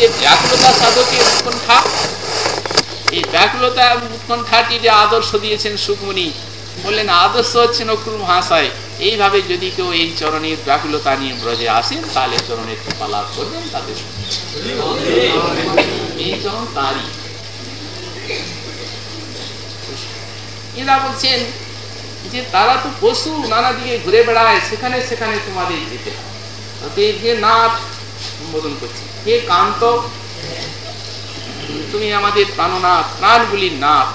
যে ব্যাকুলতা সাধকের উৎকণ্ঠা, এই ব্যাকুলতা উৎকণ্ঠাটি যে আদর্শ দিয়েছেন সুকমণি বললেন আদর্শ হচ্ছেন অক্রুম ভাষায় এইভাবে যদি কেউ এই চরণের ব্যাকুলতা নিয়ে ব্রজে আসেন, তাহলে চরণের কৃপা লাভ করবেন তাদের এই চরণ তারই। এরা বলছেন যে তারা তো পশু নানা দিকে ঘুরে বেড়ায়, সেখানে সেখানে তোমাদের যেতে হয়। অতএব হে নাথ, সম্বোধন করছি। হে কান্ত, তুমি আমাদের প্রাণনাথ প্রাণগুলির নাথ।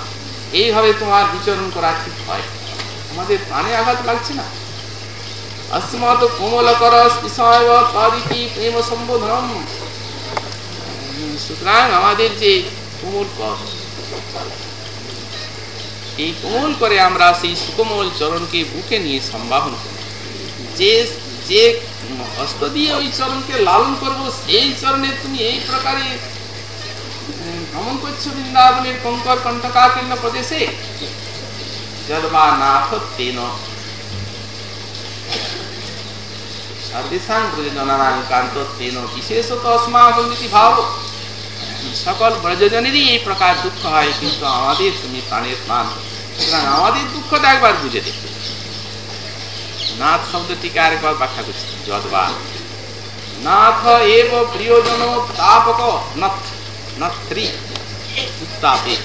এইভাবে তোমার বিচরণ করা ঠিক হয়। আমাদের প্রাণে আঘাত লাগছে না? অস্মাত কোমল প্রেম সম্বোধন সুতরাং আমাদের যে কোমল কর, এই কোমল করে আমরা সেই সুকোমল চরণকে বুকে নিয়ে সম্বাহন করি। যে যে হস্ত দিয়ে ওই চরণকে লালন করব, সেই চরণে তুমি এই প্রকারে ভ্রমণ করছ বৃন্দাবনের কঙ্কর কণ্ঠকাকীর্ণ প্রদেশে? অস্মাকৃতি ভাব। সকল ব্রজজনেরই এই প্রকার দুঃখ হয়, কিন্তু আমাদের তুমি প্রাণের প্রাণ সুতরাং আমাদের দুঃখটা একবার বুঝে দেখবে নাথ শব্দটিকে আরেকবার ব্যাখ্যা করছি যদবা নাথ এব প্রিয়জন তাপক নথ নত্রী উত্তাপে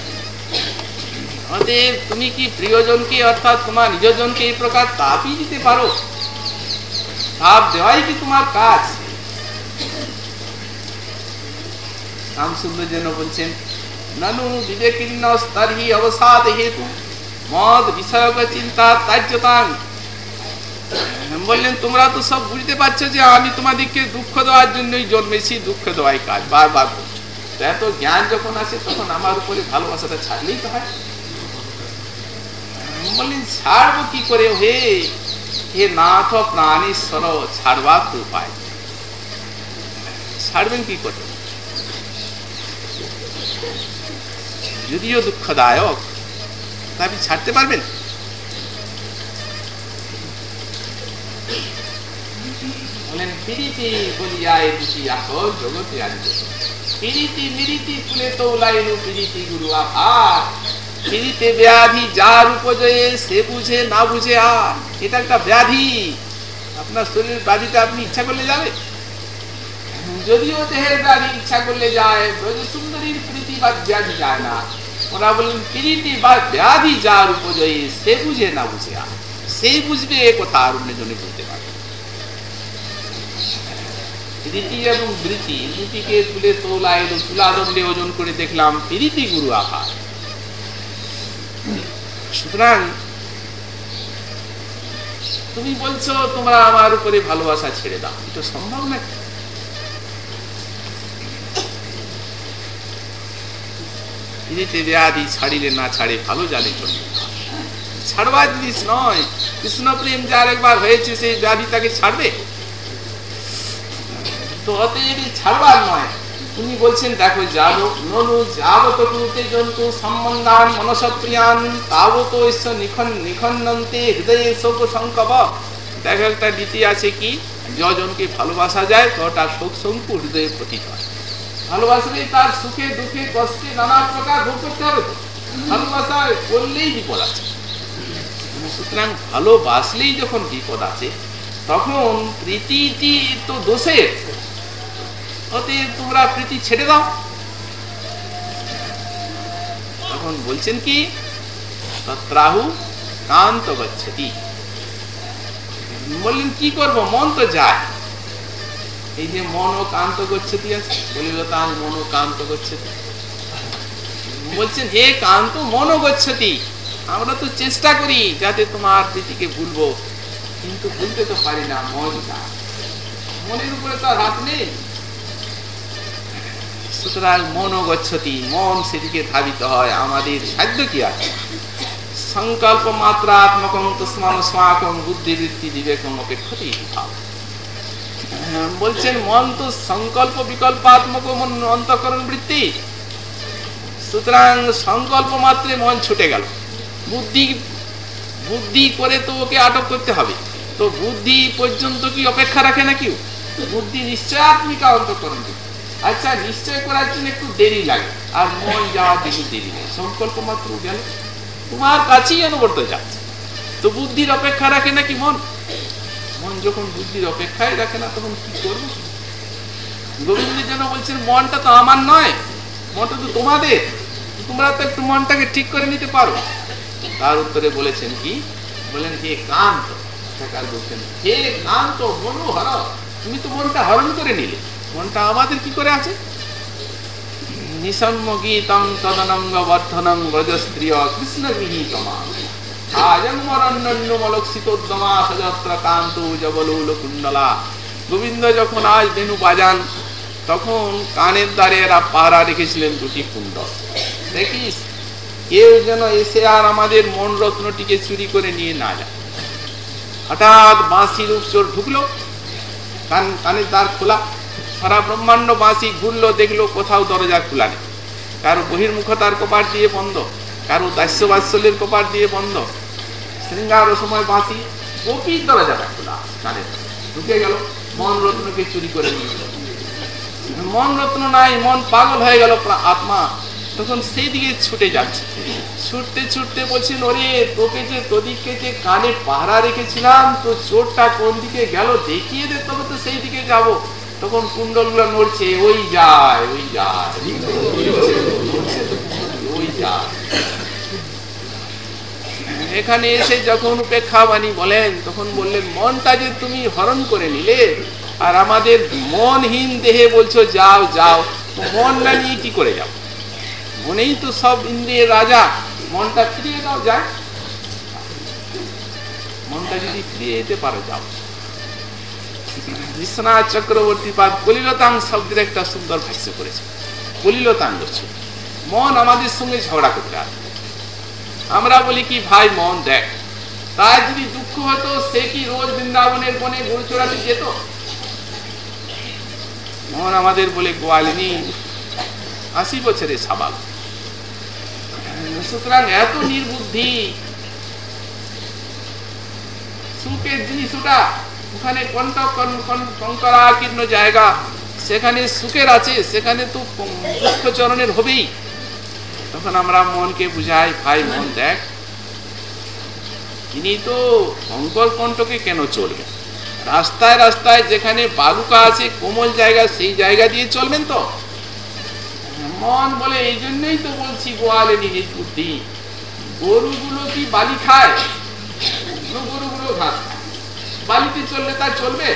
অতএব তুমি কি প্রিয়জনকে অর্থাৎ তোমার নিজজনকে এই প্রকার তাপই দিতে পারো তাপ দেওয়াই কি তোমার কাজ শ্যামসুন্দর যেন বলছেন ননু বিবেকীর্ণ স্তরহি অবসাদ হেতু মদ বিষয়ক চিন্তা তাজ্যতাং বললেন তোমরা তো সব বুঝতে পারছ যে আমি তোমাদেরকে দুঃখ দেওয়ার জন্যই জন্মেছি, দুঃখ দেওয়াই কাজ, বারবার এত জ্ঞান যখন আসে, তখন আমার উপরে ভালোবাসাটা ছাড়লেই তো হয়। বললেন ছাড়বো কি করে? হে হে নাথ প্রাণীশ্বর ছাড়বার তো উপায় ছাড়বেন কি করে? যদিও দুঃখদায়ক তা আপনি ছাড়তে পারবেন? বলেন পিরিতি বলিয়া এ দুটি আসল জগতে আনিত পিরিতি মিরিতি ফুলে তৌলাইনু পিরিতি গুরু আভার পিরিতে ব্যাধি যার উপজয়ে সে বুঝে না বুঝে আর এটা একটা ব্যাধি আপনার শরীরের ব্যাধিটা আপনি ইচ্ছা করলে যাবে যদিও দেহের ব্যাধি ইচ্ছা করলে যায় ব্রজ সুন্দরীর প্রীতি বা ব্যাধি যায় না ওরা বলেন প্রীতি বা ব্যাধি যার উপজয়ী সে বুঝে না বুঝে আর সেই বুঝবে এ কথা আর অন্যজনে বলতে পারবে প্রীতি এবং বৃত্তি দুটিকে তুলে তোলা এলো তুলা ওজন করে দেখলাম গুরু সুতরাং তুমি বলছো, তোমরা আমার উপরে ভালোবাসা ছেড়ে দাও। এটা সম্ভব ব্যাধি ছাড়িলে না ছাড়ে ভালো জালে চলবে ছাড়বার জিনিস নয় কৃষ্ণ প্রেম যার একবার হয়েছে, সেই ব্যাধি তাকে ছাড়বে? তো অতএব ছাড়বার নয় উনি বলছেন, দেখো, যাব, ননু জন্তু সম্বন্ধান মনসপ্রিয়ান তাবত নিখন নিখন্নন্তে হৃদয়ে শোক সংকব। দেখো, একটা নীতি আছে কি? যজনকে ভালোবাসা যায়, তো তার শোক শঙ্কু হৃদয়ে হয়। ভালোবাসলেই তার সুখে, দুঃখে, কষ্টে নানা প্রকার ভোগ করতে হবে। ভালোবাসা করলেই বিপদ আছে। সুতরাং ভালোবাসলেই যখন বিপদ আছে, তখন প্রীতিটি তো দোষের। অতএব তোমরা প্রীতি ছেড়ে দাও। তখন বলছেন কি তত্রাহু কান্ত গচ্ছতি। বললেন, কি করব? মন তো যায়। এই যে মন ও কান্ত গচ্ছতি আছে বলিল মন ও কান্ত গচ্ছতি। বলছেন, হে কান্ত মন গচ্ছতি, আমরা তো চেষ্টা করি যাতে তোমার প্রীতিকে ভুলবো, কিন্তু ভুলতে তো পারি না, মন মনের উপরে তো হাত নেই। সুতরাং মনোগচ্ছতি মন সেদিকে ধাবিত হয়, আমাদের সাধ্য কি আছে? সংকল্প মাত্রাত্মকম তসমান স্মাকম বুদ্ধিবৃত্তি বিবেকম অপেক্ষতি বলছেন, মন তো সংকল্প বিকল্পাত্মক অন্তকরণ বৃত্তি। সুতরাং সংকল্প মাত্রে মন ছুটে গেল। বুদ্ধি বুদ্ধি করে তো ওকে আটক করতে হবে। তো বুদ্ধি পর্যন্ত কি অপেক্ষা রাখে না কেউ বুদ্ধি নিশ্চয় আত্মিকা অন্তকরণ বৃত্তি। আচ্ছা নিশ্চয় করার জন্য একটু দেরি লাগে। আর মন যাওয়ার দিকে দেরি নেই। সংকল্প মাত্র গেল। তোমার কাছেই অনবর্ত যাচ্ছে। তো বুদ্ধির অপেক্ষা রাখে নাকি মন? মন যখন বুদ্ধির অপেক্ষায় রাখে না, তখন কি করব? গোবিন্দ যেন বলছেন, মনটা তো আমার নয়, মনটা তো তোমাদের। তোমরা তো একটু মনটাকে ঠিক করে নিতে পারো। তার উত্তরে বলেছেন কি? বলেন, হে কান্ত বলছেন, হে কান্ত মনু হর তুমি তো মনটা হরণ করে নিলে। মনটা আমাদের কি করে আছে? গোবিন্দ যখন আজ বেনু বাজান, তখন কানের দ্বারে এরা পাহারা রেখেছিলেন দুটি দেখিস, কেউ যেন এসে আর আমাদের মন রত্নটিকে চুরি করে নিয়ে না যায়। হঠাৎ বাঁশির উপচর ঢুকলো, কান কানের দ্বার খোলা। সারা ব্রহ্মাণ্ড বাঁশি ঘুরলো, দেখল কোথাও দরজা খোলা নেই। কারও বহির্মুখতার কপাট দিয়ে বন্ধ, কারও দাস্য বাৎসল্যের কপাট দিয়ে বন্ধ। শৃঙ্গার সময় বাঁশি গোপীর দরজাটা খোলা কানের ঢুকে গেল, মন রত্নকে চুরি করে নিয়ে মন রত্ন নাই, মন পাগল হয়ে গেল আত্মা। তখন সেই দিকে ছুটে যাচ্ছে। ছুটতে ছুটতে বলছেন ওরে তোকে যে তোদিকে যে কানে পাহারা রেখেছিলাম, তো চোরটা কোন দিকে গেল দেখিয়ে দে, তবে তো সেই দিকে যাব। তখন কুণ্ডলগুলো নড়ছে, ওই যায় ওই যায় ওই যায়। এখানে এসে যখন উপেক্ষা বাণী বলেন, তখন বললেন, মনটা যে তুমি হরণ করে নিলে, আর আমাদের মনহীন দেহে বলছো, যাও যাও, মন না নিয়ে কি করে যাও মনেই তো সব ইন্দ্রিয়ের রাজা, মনটা ফিরিয়ে দাও যায় মনটা যদি ফিরিয়ে যেতে পারো, যাও। বিশ্বনাথ চক্রবর্তী পাদ কলিলতাং শব্দের একটা সুন্দর ভাষ্য করেছে। কলিলতাং হচ্ছে মন আমাদের সঙ্গে ঝগড়া করতে আসে আমরা বলি কি, ভাই, মন দেখ, তার যদি দুঃখ হতো, সে কি রোজ বৃন্দাবনের বনে গরু চড়াতে যেত? মন আমাদের বলে, গোয়ালিনী, আশি বছরে স্বভাব সুতরাং এত নির্বুদ্ধি, সুখের জিনিস ওটা। ওখানে কঙ্করাকীর্ণ জায়গা? সেখানে সুখের আছে, সেখানে তো দুঃখ চরণের হবেই। তখন আমরা মনকে বুঝাই, ভাই, মন দেখ তিনি তো শঙ্কর কণ্ঠকে কেন চলবে রাস্তায় রাস্তায় যেখানে বালুকা আছে, কোমল জায়গা, সেই জায়গা দিয়ে চলবেন তো? মন বলে, এই জন্যই তো বলছি, গোয়ালে নিজ বুদ্ধি। গরুগুলো কি বালি খায়? গরুগুলো ঘাস বালিতে চললে তা চলবে?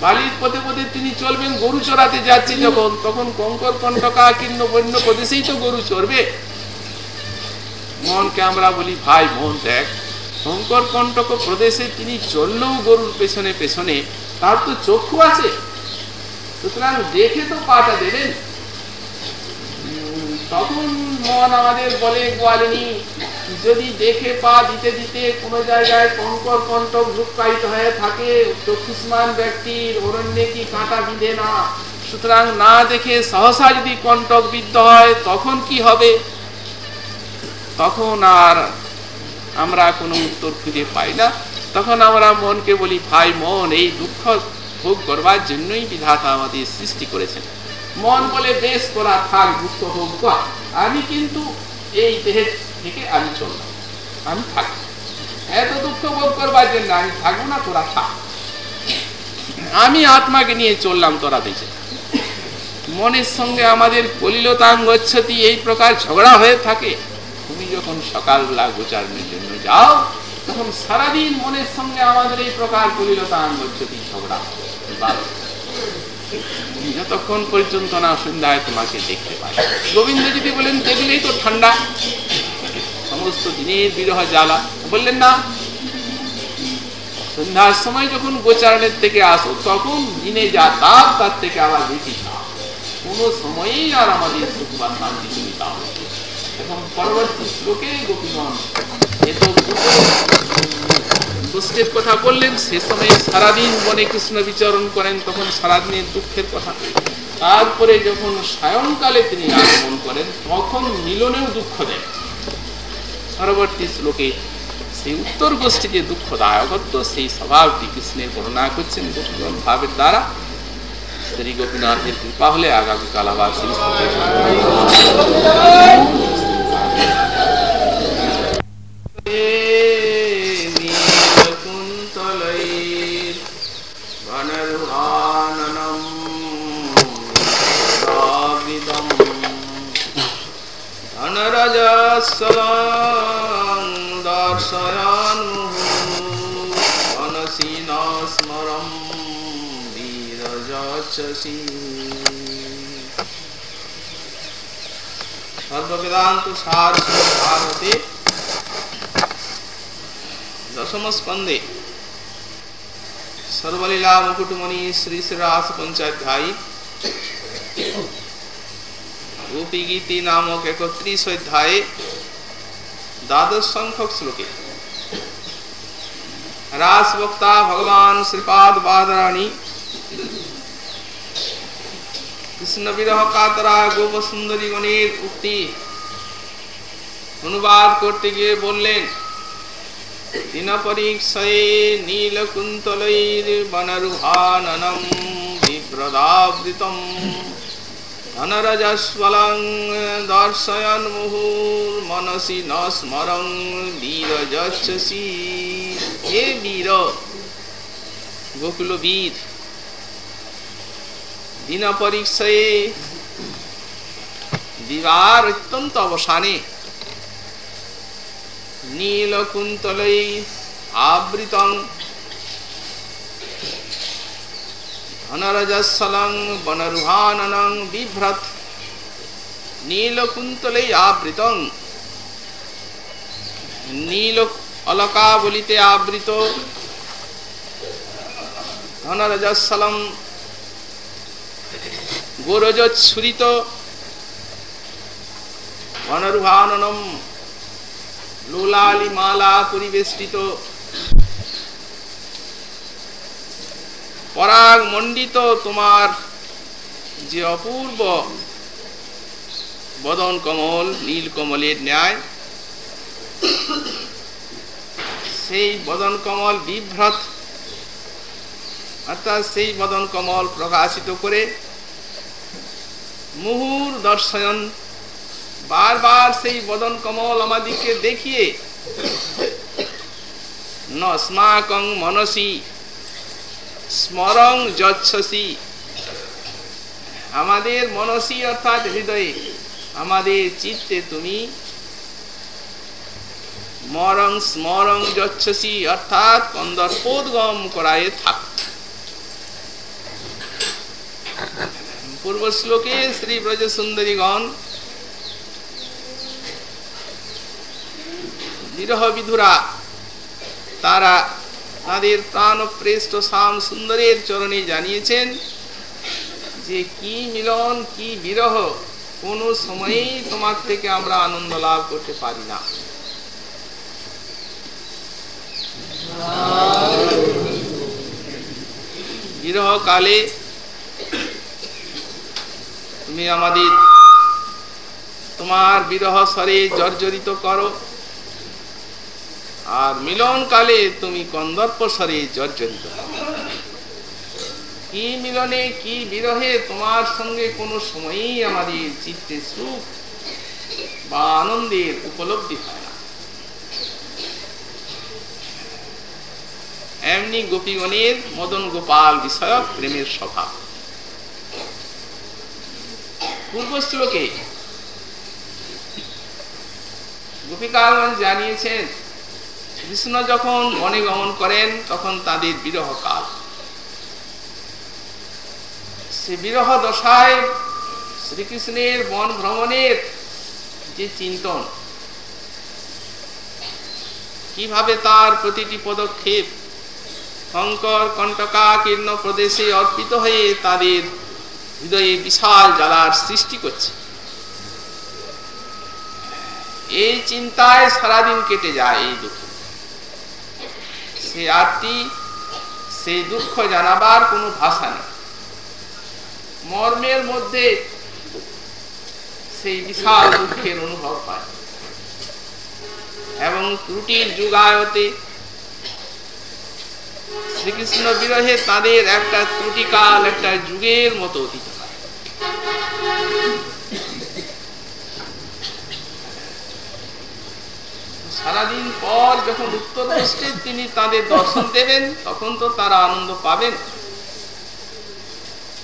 বালির পথে পথে তিনি চলবেন গরু চড়াতে যাচ্ছে যখন, তখন কঙ্কর কণ্টকা কীর্ণ বন্য প্রদেশেই তো গরু চড়বে। মনকে আমরা বলি, ভাই, মন দেখ শঙ্কর কণ্টক প্রদেশে তিনি চললেও গরুর পেছনে পেছনে, তার তো চক্ষু আছে। সুতরাং দেখে তো পাটা দেবেন। তখন মন আমাদের বলে, গোয়ালিনী যদি দেখে পা দিতে দিতে কোনো জায়গায় কঙ্কর কণ্টক লুকায়িত হয়ে থাকে, চক্ষুষ্মান ব্যক্তির অরণ্যে কি কাঁটা বিঁধে না? সুতরাং না দেখে সহসা যদি কণ্টক বিদ্ধ হয়, তখন কি হবে? তখন আর আমরা কোনো উত্তর খুঁজে পাই না। তখন আমরা মনকে বলি, ভাই, মন, এই দুঃখ ভোগ করবার জন্যই বিধাতা আমাদের সৃষ্টি করেছেন। মন বলে, বেশ করা থাক, দুঃখ ভোগ আমি কিন্তু এই দেহের থেকে আমি চললাম আমি থাকি এত দুঃখ ভোগ করবার জন্য আমি থাকব না, তোরা থাক। আমি আত্মাকে নিয়ে চললাম তোরা বেঁচে মনের সঙ্গে আমাদের কলিলতাঙ্গচ্ছতি এই প্রকার ঝগড়া হয়ে থাকে। তুমি যখন সকালবেলা গোচারণের জন্য যাও, তখন সারাদিন মনের সঙ্গে আমাদের এই প্রকার কলিলতাঙ্গচ্ছতি ঝগড়া যতক্ষণ পর্যন্ত না সন্ধ্যায় তোমাকে দেখতে পাই। গোবিন্দ যদি বলেন দেখলেই তো ঠান্ডা। সমস্ত দিনের বিরহ জ্বালা। বললেন, না। সন্ধ্যার সময় যখন গোচারণের থেকে আসো, তখন দিনে যা তাপ, তার থেকে আবার বেশি কোনো সময়েই আর আমাদের সুখ বা শান্তি পরবর্তী শ্লোকে গোপীগণ এত দুষ্টের কথা বললেন, সে সময় সারাদিন বনে কৃষ্ণ বিচরণ করেন, তখন সারাদিনের দুঃখের কথা। তারপরে যখন সায়ংকালে তিনি আগমন করেন, তখন মিলনেও দুঃখ দেন। পরবর্তী শ্লোকে সেই উত্তর গোষ্ঠী যে দুঃখদায়কত্ব সেই স্বভাবটি কৃষ্ণের বর্ণনা করছেন গোপীগণ ভাবের দ্বারা শ্রী গোপীনাথের কৃপা হলে আগামীকাল আবার সেই নীলকুন্তলৈর মনসি ন স্মরম বীরজসি সর্ববেদান্ত সার ভারতে দশম স্কন্ধে সর্বলীলা মুকুটমণি শ্রী শ্রীরাস পঞ্চাধ্যায়ী গোপী গীতি নামক একত্রিশ অধ্যায়ে দ্বাদশ সংখ্যক শ্লোকে। রাস বক্তা ভগবান শ্রীপাদ বাদরানী কৃষ্ণ বিরহ কাতরা গোপ সুন্দরী গণের উক্তি অনুবাদ করতে গিয়ে বললেন, দিনপরীক্ষয়ে নীলকুন্তলৈর বনরুহাননম বিপ্রদাবৃতম। ধনরজস্বলং দর্শয়ন মুহুর মনসি ন স্মরং বীরজসি হে বীর গোকুল বীর দিন পরীক্ষয়ে দিবার অত্যন্ত অবসানে নীলকুন্তলৈ আবৃতং ধনরজস্বলং বনরুহাননং বিভ্রত। নীলকুন্তলৈ আবৃতং। নীল অলকা বলিতে আবৃত। ধনরজস্বলম গোরজৎসুরিত। বনরুহাননম লোলালি মালা পরিবেষ্টিত। পরাগ মণ্ডিত তোমার যে অপূর্ব বদন কমল, নীল কমলের ন্যায়, সেই বদন কমল বিভ্রত, অর্থাৎ সেই বদন কমল প্রকাশিত করে মুহুর দর্শন বারবার সেই বদন কমল আমাদিকে দেখিয়ে নস্মাকং মনসি স্মরং যচ্ছসি। আমাদের মনসি অর্থাৎ হৃদয়ে, আমাদের চিত্তে তুমি। মরং স্মরং যচ্ছসি অর্থাৎ কন্দর্পোদ্গম করায় থাক। পূর্ব শ্লোকে শ্রী ব্রজ সুন্দরীগণ বিরহ বিধুরা তারা তাদের প্রাণপ্রেষ্ট শ্যাম সুন্দরের চরণে জানিয়েছেন যে কি মিলন, কি বিরহ, কোনো সময়েই তোমার থেকে আমরা আনন্দ লাভ করতে পারি না। বিরহ কালে তুমি আমাদের তোমার বিরহ স্বরে জর্জরিত করো। আর মিলন কালে তুমি কন্দর্প স্বরে জর্জরিত। কি মিলনে, কি বিরহে, তোমার সঙ্গে কোনো সময়ই আমাদের চিত্তে সুখ বা আনন্দের উপলব্ধি হয় না। এমনি গোপীগণের মদন গোপাল বিষয়ক প্রেমের স্বভাব। পূর্ব শ্লোকে গোপিকাগণ জানিয়েছেন কৃষ্ণ যখন মনে গমন করেন, তখন তাদের বিরহ কাল। সে বিরহ দশায় শ্রীকৃষ্ণের বন ভ্রমণের যে চিন্তন, কীভাবে তার প্রতিটি পদক্ষেপ শঙ্কর কণ্টকাকীর্ণ প্রদেশে অর্পিত হয়ে তাদের হৃদয়ে বিশাল জ্বালার সৃষ্টি করছে। এই চিন্তায় সারাদিন কেটে যায় এই দুঃখ। সে আরতি সেই দুঃখ জানাবার কোনো ভাষা নেই। মর্মের মধ্যে সেই বিশাল দুঃখের অনুভব পায় এবং ত্রুটির যুগায়তে শ্রীকৃষ্ণ বিরহে তাদের একটা ত্রুটিকাল, একটা যুগের মতো অতীত সারাদিন পর যখন উত্তর দৃষ্টে তিনি তাদের দর্শন দেবেন, তখন তো তারা আনন্দ পাবেন।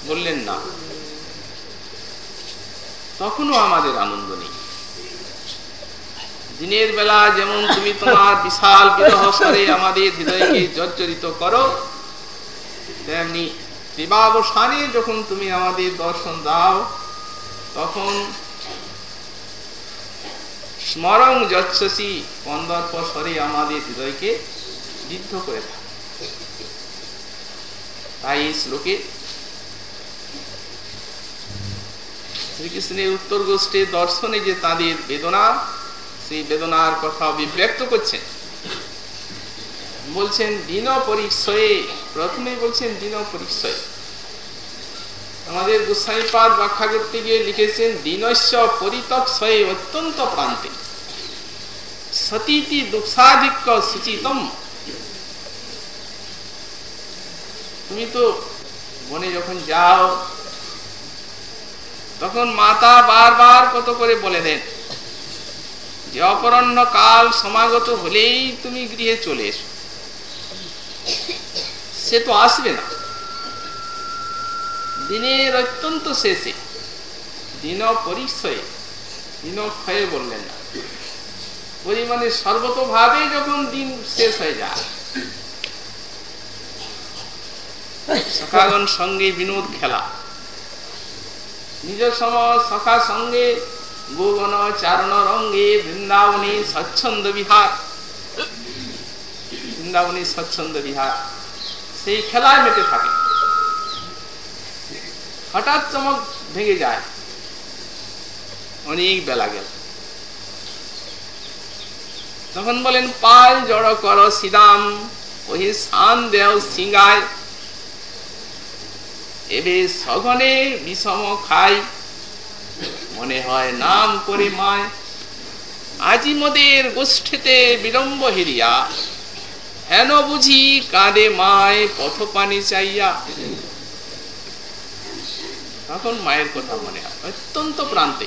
বললেন, না, তখনও আমাদের আনন্দ নেই। দিনের বেলা যেমন তুমি তোমার বিশাল বিরহ স্বরে আমাদের হৃদয়কে জর্জরিত করো, তেমনি দিবাবসানে যখন তুমি আমাদের দর্শন দাও, তখন স্মরণ যচ্ছসি কন্দর্প স্বরে আমাদের হৃদয়কে বিদ্ধ করে থাকে। তাই এই শ্লোকে শ্রীকৃষ্ণের উত্তর গোষ্ঠীর দর্শনে যে তাদের বেদনা, সেই বেদনার কথা অভিব্যক্ত করছেন। বলছেন দিন পরিচয়ে প্রথমে বলছেন দিন পরিচয় আমাদের গোসাইপাদ ব্যাখ্যা করতে গিয়ে লিখেছেন, দিনস্য পরিতৎসয়ে অত্যন্ত প্রান্তে। সতীতি দুঃসাধিক্য সুচিতম। তুমি তো বনে যখন যাও, তখন মাতা বারবার কত করে বলে দেন, যে অপরণ্য কাল সমাগত হলেই তুমি গৃহে চলে এসো। সে তো আসবে না। দিনের অত্যন্ত শেষে, দিন পরিচয়ে, দিন ক্ষয়ে বললেন না। পরিমাণে সর্বতভাবে যখন দিন শেষ হয়ে যায় সখাগণ সঙ্গে বিনোদ খেলা নিজের সময় সখা সঙ্গে গোগণ চারণ রঙ্গে বৃন্দাবনী স্বচ্ছন্দ বিহার, বৃন্দাবনী স্বচ্ছন্দ বিহার, সেই খেলায় মেতে থাকে। হঠাৎ চমক ভেঙে যায়। অনেক বেলা গেল। তখন বলেন, পাল জড় কর সিদাম ওই সান দেও সিঙ্গায়। এবে সঘনে বিষম খাই মনে হয় নাম করে মায়। আজি মোদের গোষ্ঠীতে বিলম্ব হেরিয়া, হেন বুঝি কাঁদে মায় পথ পানি চাইয়া। তখন মায়ের কথা মনে হয়, অত্যন্ত প্রান্তে।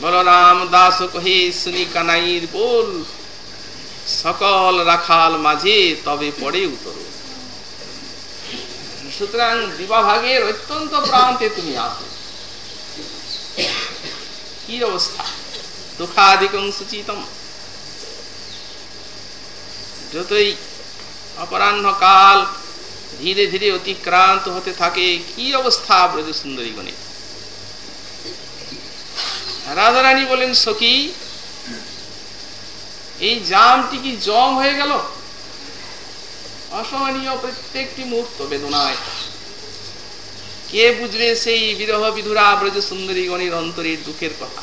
বলরাম দাস কহে, শুনি কানাইর বল, সকল রাখাল মাঝে তবে পড়ে উতর। সুতরাং দিবাভাগের অত্যন্ত প্রান্তে তুমি আসো। কি অবস্থা? দুঃখাধিকং সুচিতম। যতই অপরাহ্ন কাল ধীরে ধীরে অতিক্রান্ত হতে থাকে, কি অবস্থা ব্রজ সুন্দরী গণিত রাধারানী বলেন, সখী, এই জামটি কি জম হয়ে গেল? অসহনীয় প্রত্যেকটি মুহূর্ত বেদনায়। কে বুঝবে সেই বিরহ বিধুরা ব্রজ সুন্দরী গণের অন্তরের দুঃখের কথা?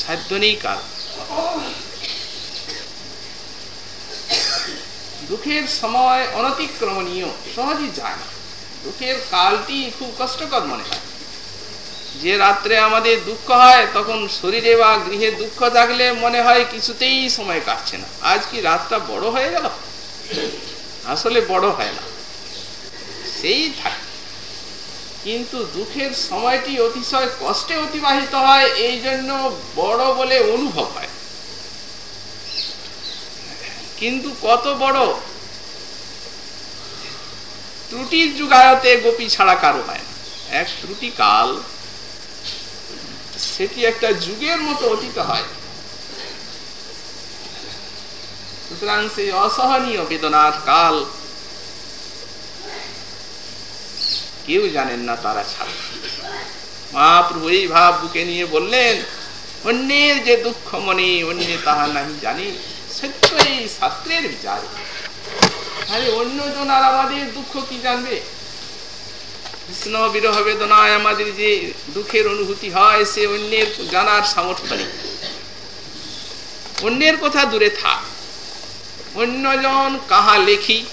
সাধ্য নেই কার দুঃখের সময় অনতিক্রমণীয়, সহজই যায় না। দুঃখের কালটি খুব কষ্টকর মনে হয়। যে রাত্রে আমাদের দুঃখ হয়, তখন শরীরে বা গৃহে দুঃখ থাকলে মনে হয় কিছুতেই সময় কাটছে না। আজ কি রাতটা বড় হয়ে গেল? আসলে বড় হয় না। সেই থাকে। কিন্তু দুঃখের সময়টি অতিশয় কষ্টে অতিবাহিত হয় এই জন্য বড় বলে অনুভব হয়। কিন্তু কত বড়? ত্রুটির যুগায়তে গোপী ছাড়া কারও হয় না। এক ত্রুটি কাল, সেটি একটা যুগের মতো অতীত হয়। সুতরাং সেই অসহনীয় বেদনার কাল কেউ জানেন না তারা ছাড়া। মহাপ্রভু এই ভাব বুকে নিয়ে বললেন, অন্যের যে দুঃখ মনে, অন্য তাহা নাহি জানি। সত্যই শাস্ত্রের বিচার। আরে অন্যজন আর আমাদের দুঃখ কি জানবে? কৃষ্ণ বিরহ বেদনায় আমাদের যে দুঃখের অনুভূতি হয়, সে অন্যের জানার সামর্থ্য নেই। অন্যের কথা দূরে থাক। অন্যজন কাহা লেখি,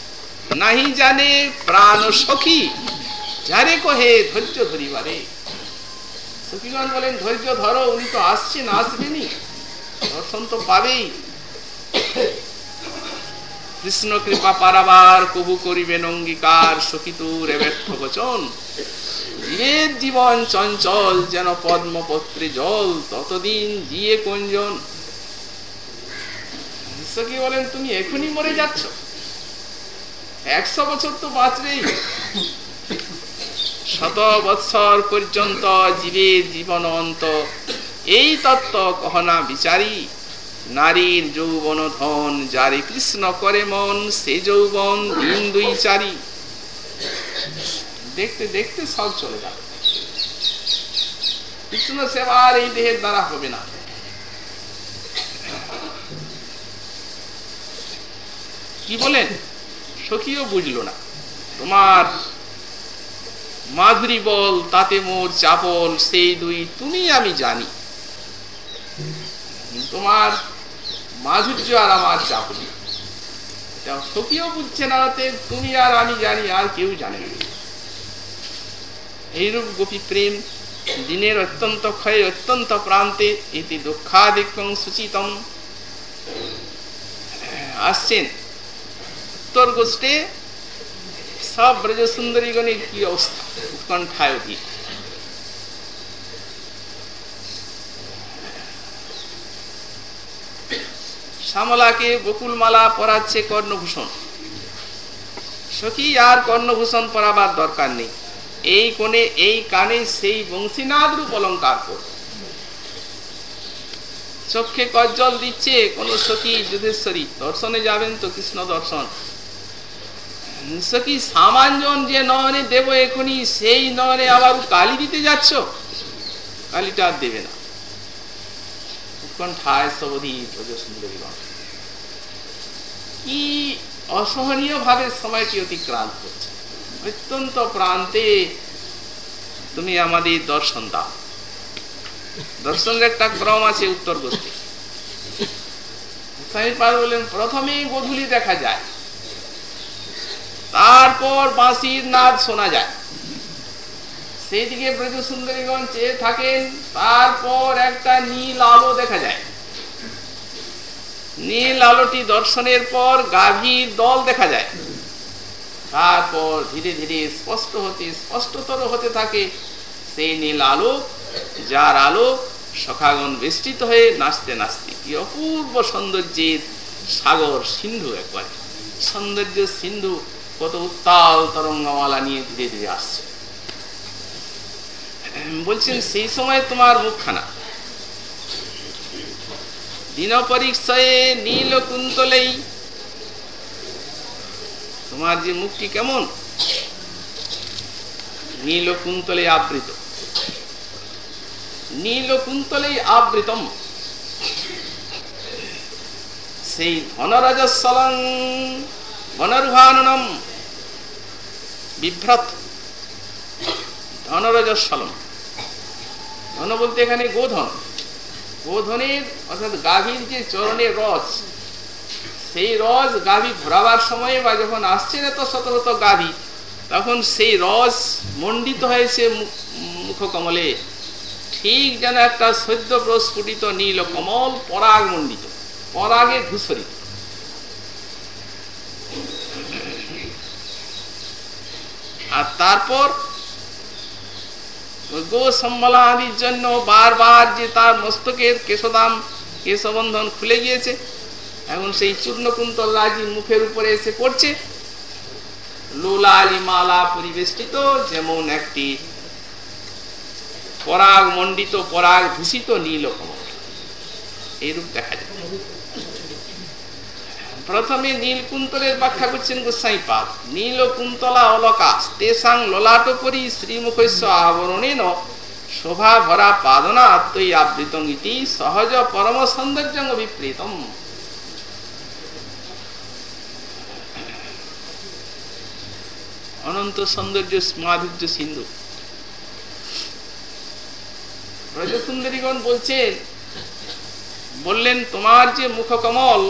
নাহি জানে প্রাণ সখী। যারে কহে, ধৈর্য ধরিবারে। সখীগণ বলেন, ধৈর্য ধরো, উনি তো আসছেন আসবেনি দর্শন তো পাবেই। কৃষ্ণ কৃপা পারাবার কবু করিবেন অঙ্গীকার সখিতুর ব্যর্থ বচন। জীবন চঞ্চল যেন পদ্মপত্রে জল, ততদিন জিয়ে কোনজন সখী বলেন, তুমি এখনই মরে যাচ্ছ। একশো বছর তো বাঁচবেই। শত বৎসর পর্যন্ত জীবের জীবন অন্ত এই তত্ত্ব কহনা বিচারী। নারীর যৌবন ধন যারে কৃষ্ণ করে মন, সে যৌবন দিন দুই চারি। দেখতে দেখতে সব চলে যাবে। কৃষ্ণ সেবার এই দেহের দ্বারা হবে না। কি বলেন? সখীও বুঝলো না। তোমার মাধুরী বল, তাতে মোর চাপল, সেই দুই তুমি আমি জানি। তোমার মাধুর্য আর আমার চাপলি সখীও বুঝছে না তুমি আর আমি জানি আর কেউ জানে না এইরূপ গোপী প্রেম দিনের অত্যন্ত ক্ষয়ে অত্যন্ত প্রান্তে এটি দুঃখাদিকং সুচিতম আসছেন উত্তর গোষ্ঠে সব ব্রজ সুন্দরীগণের কি অবস্থা উৎকণ্ঠায় অধীর শ্যামলাকে বকুলমালা পরাচ্ছে কর্ণভূষণ। সখী আর কর্ণভূষণ পরাবার দরকার নেই। এই কোণে, এই কানে সেই বংশীনাদ রূপ অলঙ্কার কর। চক্ষে কজ্জল দিচ্ছে কোন সখী যুধেশ্বরী। দর্শনে যাবেন তো কৃষ্ণ দর্শন। সখী সামাঞ্জন যে নয়নে দেব এখনই সেই নয়নে আবার কালি দিতে যাচ্ছ? কালিটা আর দেবে না। উৎকণ্ঠায় সবধি ব্রজ সুন্দরীগণ কি অসহনীয় ভাবে সময়টি অতিক্রান্ত করছে। অত্যন্ত প্রান্তে তুমি আমাদের দর্শন দাও। দর্শনের একটা ক্রম আছে উত্তর গোষ্ঠী। বলেন প্রথমেই গধুলি দেখা যায়, তারপর বাঁশির নাদ শোনা যায়। সেইদিকে ব্রজ সুন্দরীগণ চেয়ে থাকেন, তারপর একটা নীল আলো দেখা যায়। নীল আলোটি দর্শনের পর গাভীর দল দেখা যায়। তারপর ধীরে ধীরে স্পষ্ট হতে, স্পষ্টতর হতে থাকে সেই নীল আলো যার আলো সখাগণ বেষ্টিত হয়ে নাচতে নাচতে। কি অপূর্ব সৌন্দর্যের সাগর সিন্ধু একবার। সৌন্দর্য সিন্ধু কত উত্তাল তরঙ্গমালা নিয়ে ধীরে ধীরে আসছে। বলছেন, সেই সময় তোমার মুখখানা দিন পরীক্ষয়ে নীল কুন্তলেই। তোমার যে মুখটি কেমন? নীল কুন্তলে আবৃত। নীল কুন্তলে আবৃতম। সেই ধনরাজস্বলং বনর্ভাননম বিভ্রত। ধনরজস্বলম। ধন বলতে এখানে গোধন। গোধনের অর্থাৎ গাভীর যে চরণের রস, সেই রস গাভী ঘোরাবার সময় বা যখন আসছে না তো শত শত গাভী, তখন সেই রস মণ্ডিত হয়েছে মুখকমলে। ঠিক যেন একটা সদ্য প্রস্ফুটিত নীল কমল পরাগ মণ্ডিত, পরাগে ধূসরিত। আর তারপর গো জন্য বারবার যে তার মস্তকের কেশদাম, কেশবন্ধন খুলে গিয়েছে। এখন সেই চূর্ণকুন্তল রাজি মুখের উপরে এসে পড়ছে। লোলালি মালা পরিবেষ্টিত যেমন একটি পরাগ মণ্ডিত পরাগ ভূষিত নীল কমল এইরূপ দেখা যায়। প্রথমে নীলকুন্তলের ব্যাখ্যা করছেন গোসাই পাল নীল কুন্তলা অলকাশ, তেসাং ললাট করি শ্রীমুখস্য আবরণেন, শোভা ভরা পাদনা আত্মই আবৃতং ইতি সহজ পরম সৌন্দর্য বিপ্রীতম অনন্ত সৌন্দর্য মাধুর্য সিন্ধু। ব্রজসুন্দরীগণ বলছেন, বললেন, তোমার যে মুখকমল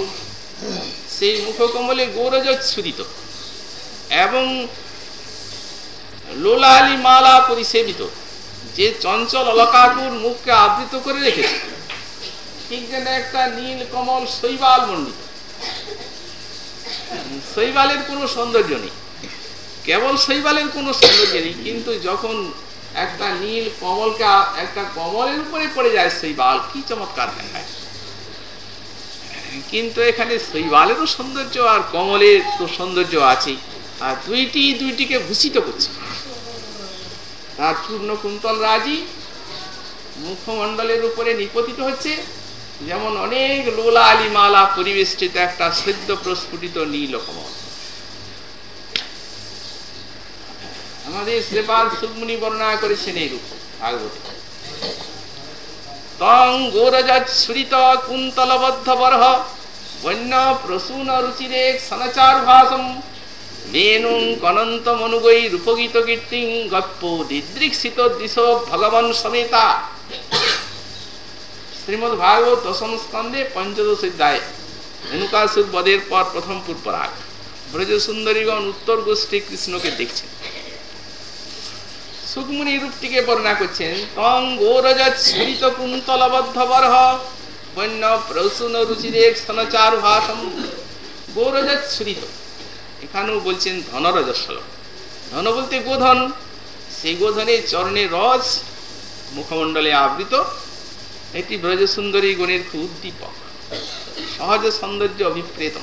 সেই মুখকমলে গৌরজচ্ছুরিত এবং লোলালি মালা পরিসেবিত যে চঞ্চল অলকাকুর মুখকে আবৃত করে রেখেছে ঠিক যেন একটা নীল কমল শৈবাল মন্ডিত শৈবালের কোনো সৌন্দর্য নেই, কেবল শৈবালের কোনো সৌন্দর্য নেই, কিন্তু যখন একটা নীল কমলকে একটা কমলের উপরে পড়ে যায় শৈবাল, কি চমৎকার দেখায়। কিন্তু এখানে শৈবালেরও সৌন্দর্য আর কমলের তো সৌন্দর্য আছে আর দুইটি, দুইটিকে ভূষিত করছে। তার চূর্ণ কুন্তল রাজি, মুখমণ্ডলের উপরে নিপতিত হচ্ছে। যেমন অনেক লোলা আলী মালা পরিবেষ্টিত একটা সদ্য প্রস্ফুটিত নীল কমল। আমাদের শ্রীপাল সুকমুনি বর্ণনা করেছেন এই রূপ, ভাগবত। তং গোরজৎসুরিত কুন্তলবদ্ধ বরহ বন্য প্রসূন রুচিরে সনচার ভাসম বেনুং কনন্ত মনুগৈ রূপগীত কীর্তিং গপ্প দিদৃক্ষিত দিশ ভগবান সমেতা। শ্রীমদ ভাগবত দশম স্কন্ধে পঞ্চদশ অধ্যায় রেণুকাসুর বদের পর প্রথম পূর্বরাগ। ব্রজ সুন্দরীগণ উত্তর গোষ্ঠী কৃষ্ণকে দেখছেন। সুকমুনি রূপটিকে বর্ণনা করছেন, তং গৌরজৎ স্ফুরিত কুন্তলবদ্ধ বরহ বন্য প্রসূন রুচিরেক সনচার ভাষম গৌরজৎ স্ফুরিত। এখানেও বলছেন ধনরজস্বল। ধন বলতে গোধন। সেই গোধনের চরণে রস মুখমণ্ডলে আবৃত। এটি ব্রজ সুন্দরী গণের উদ্দীপক। সহজ সৌন্দর্য অভিপ্রেত।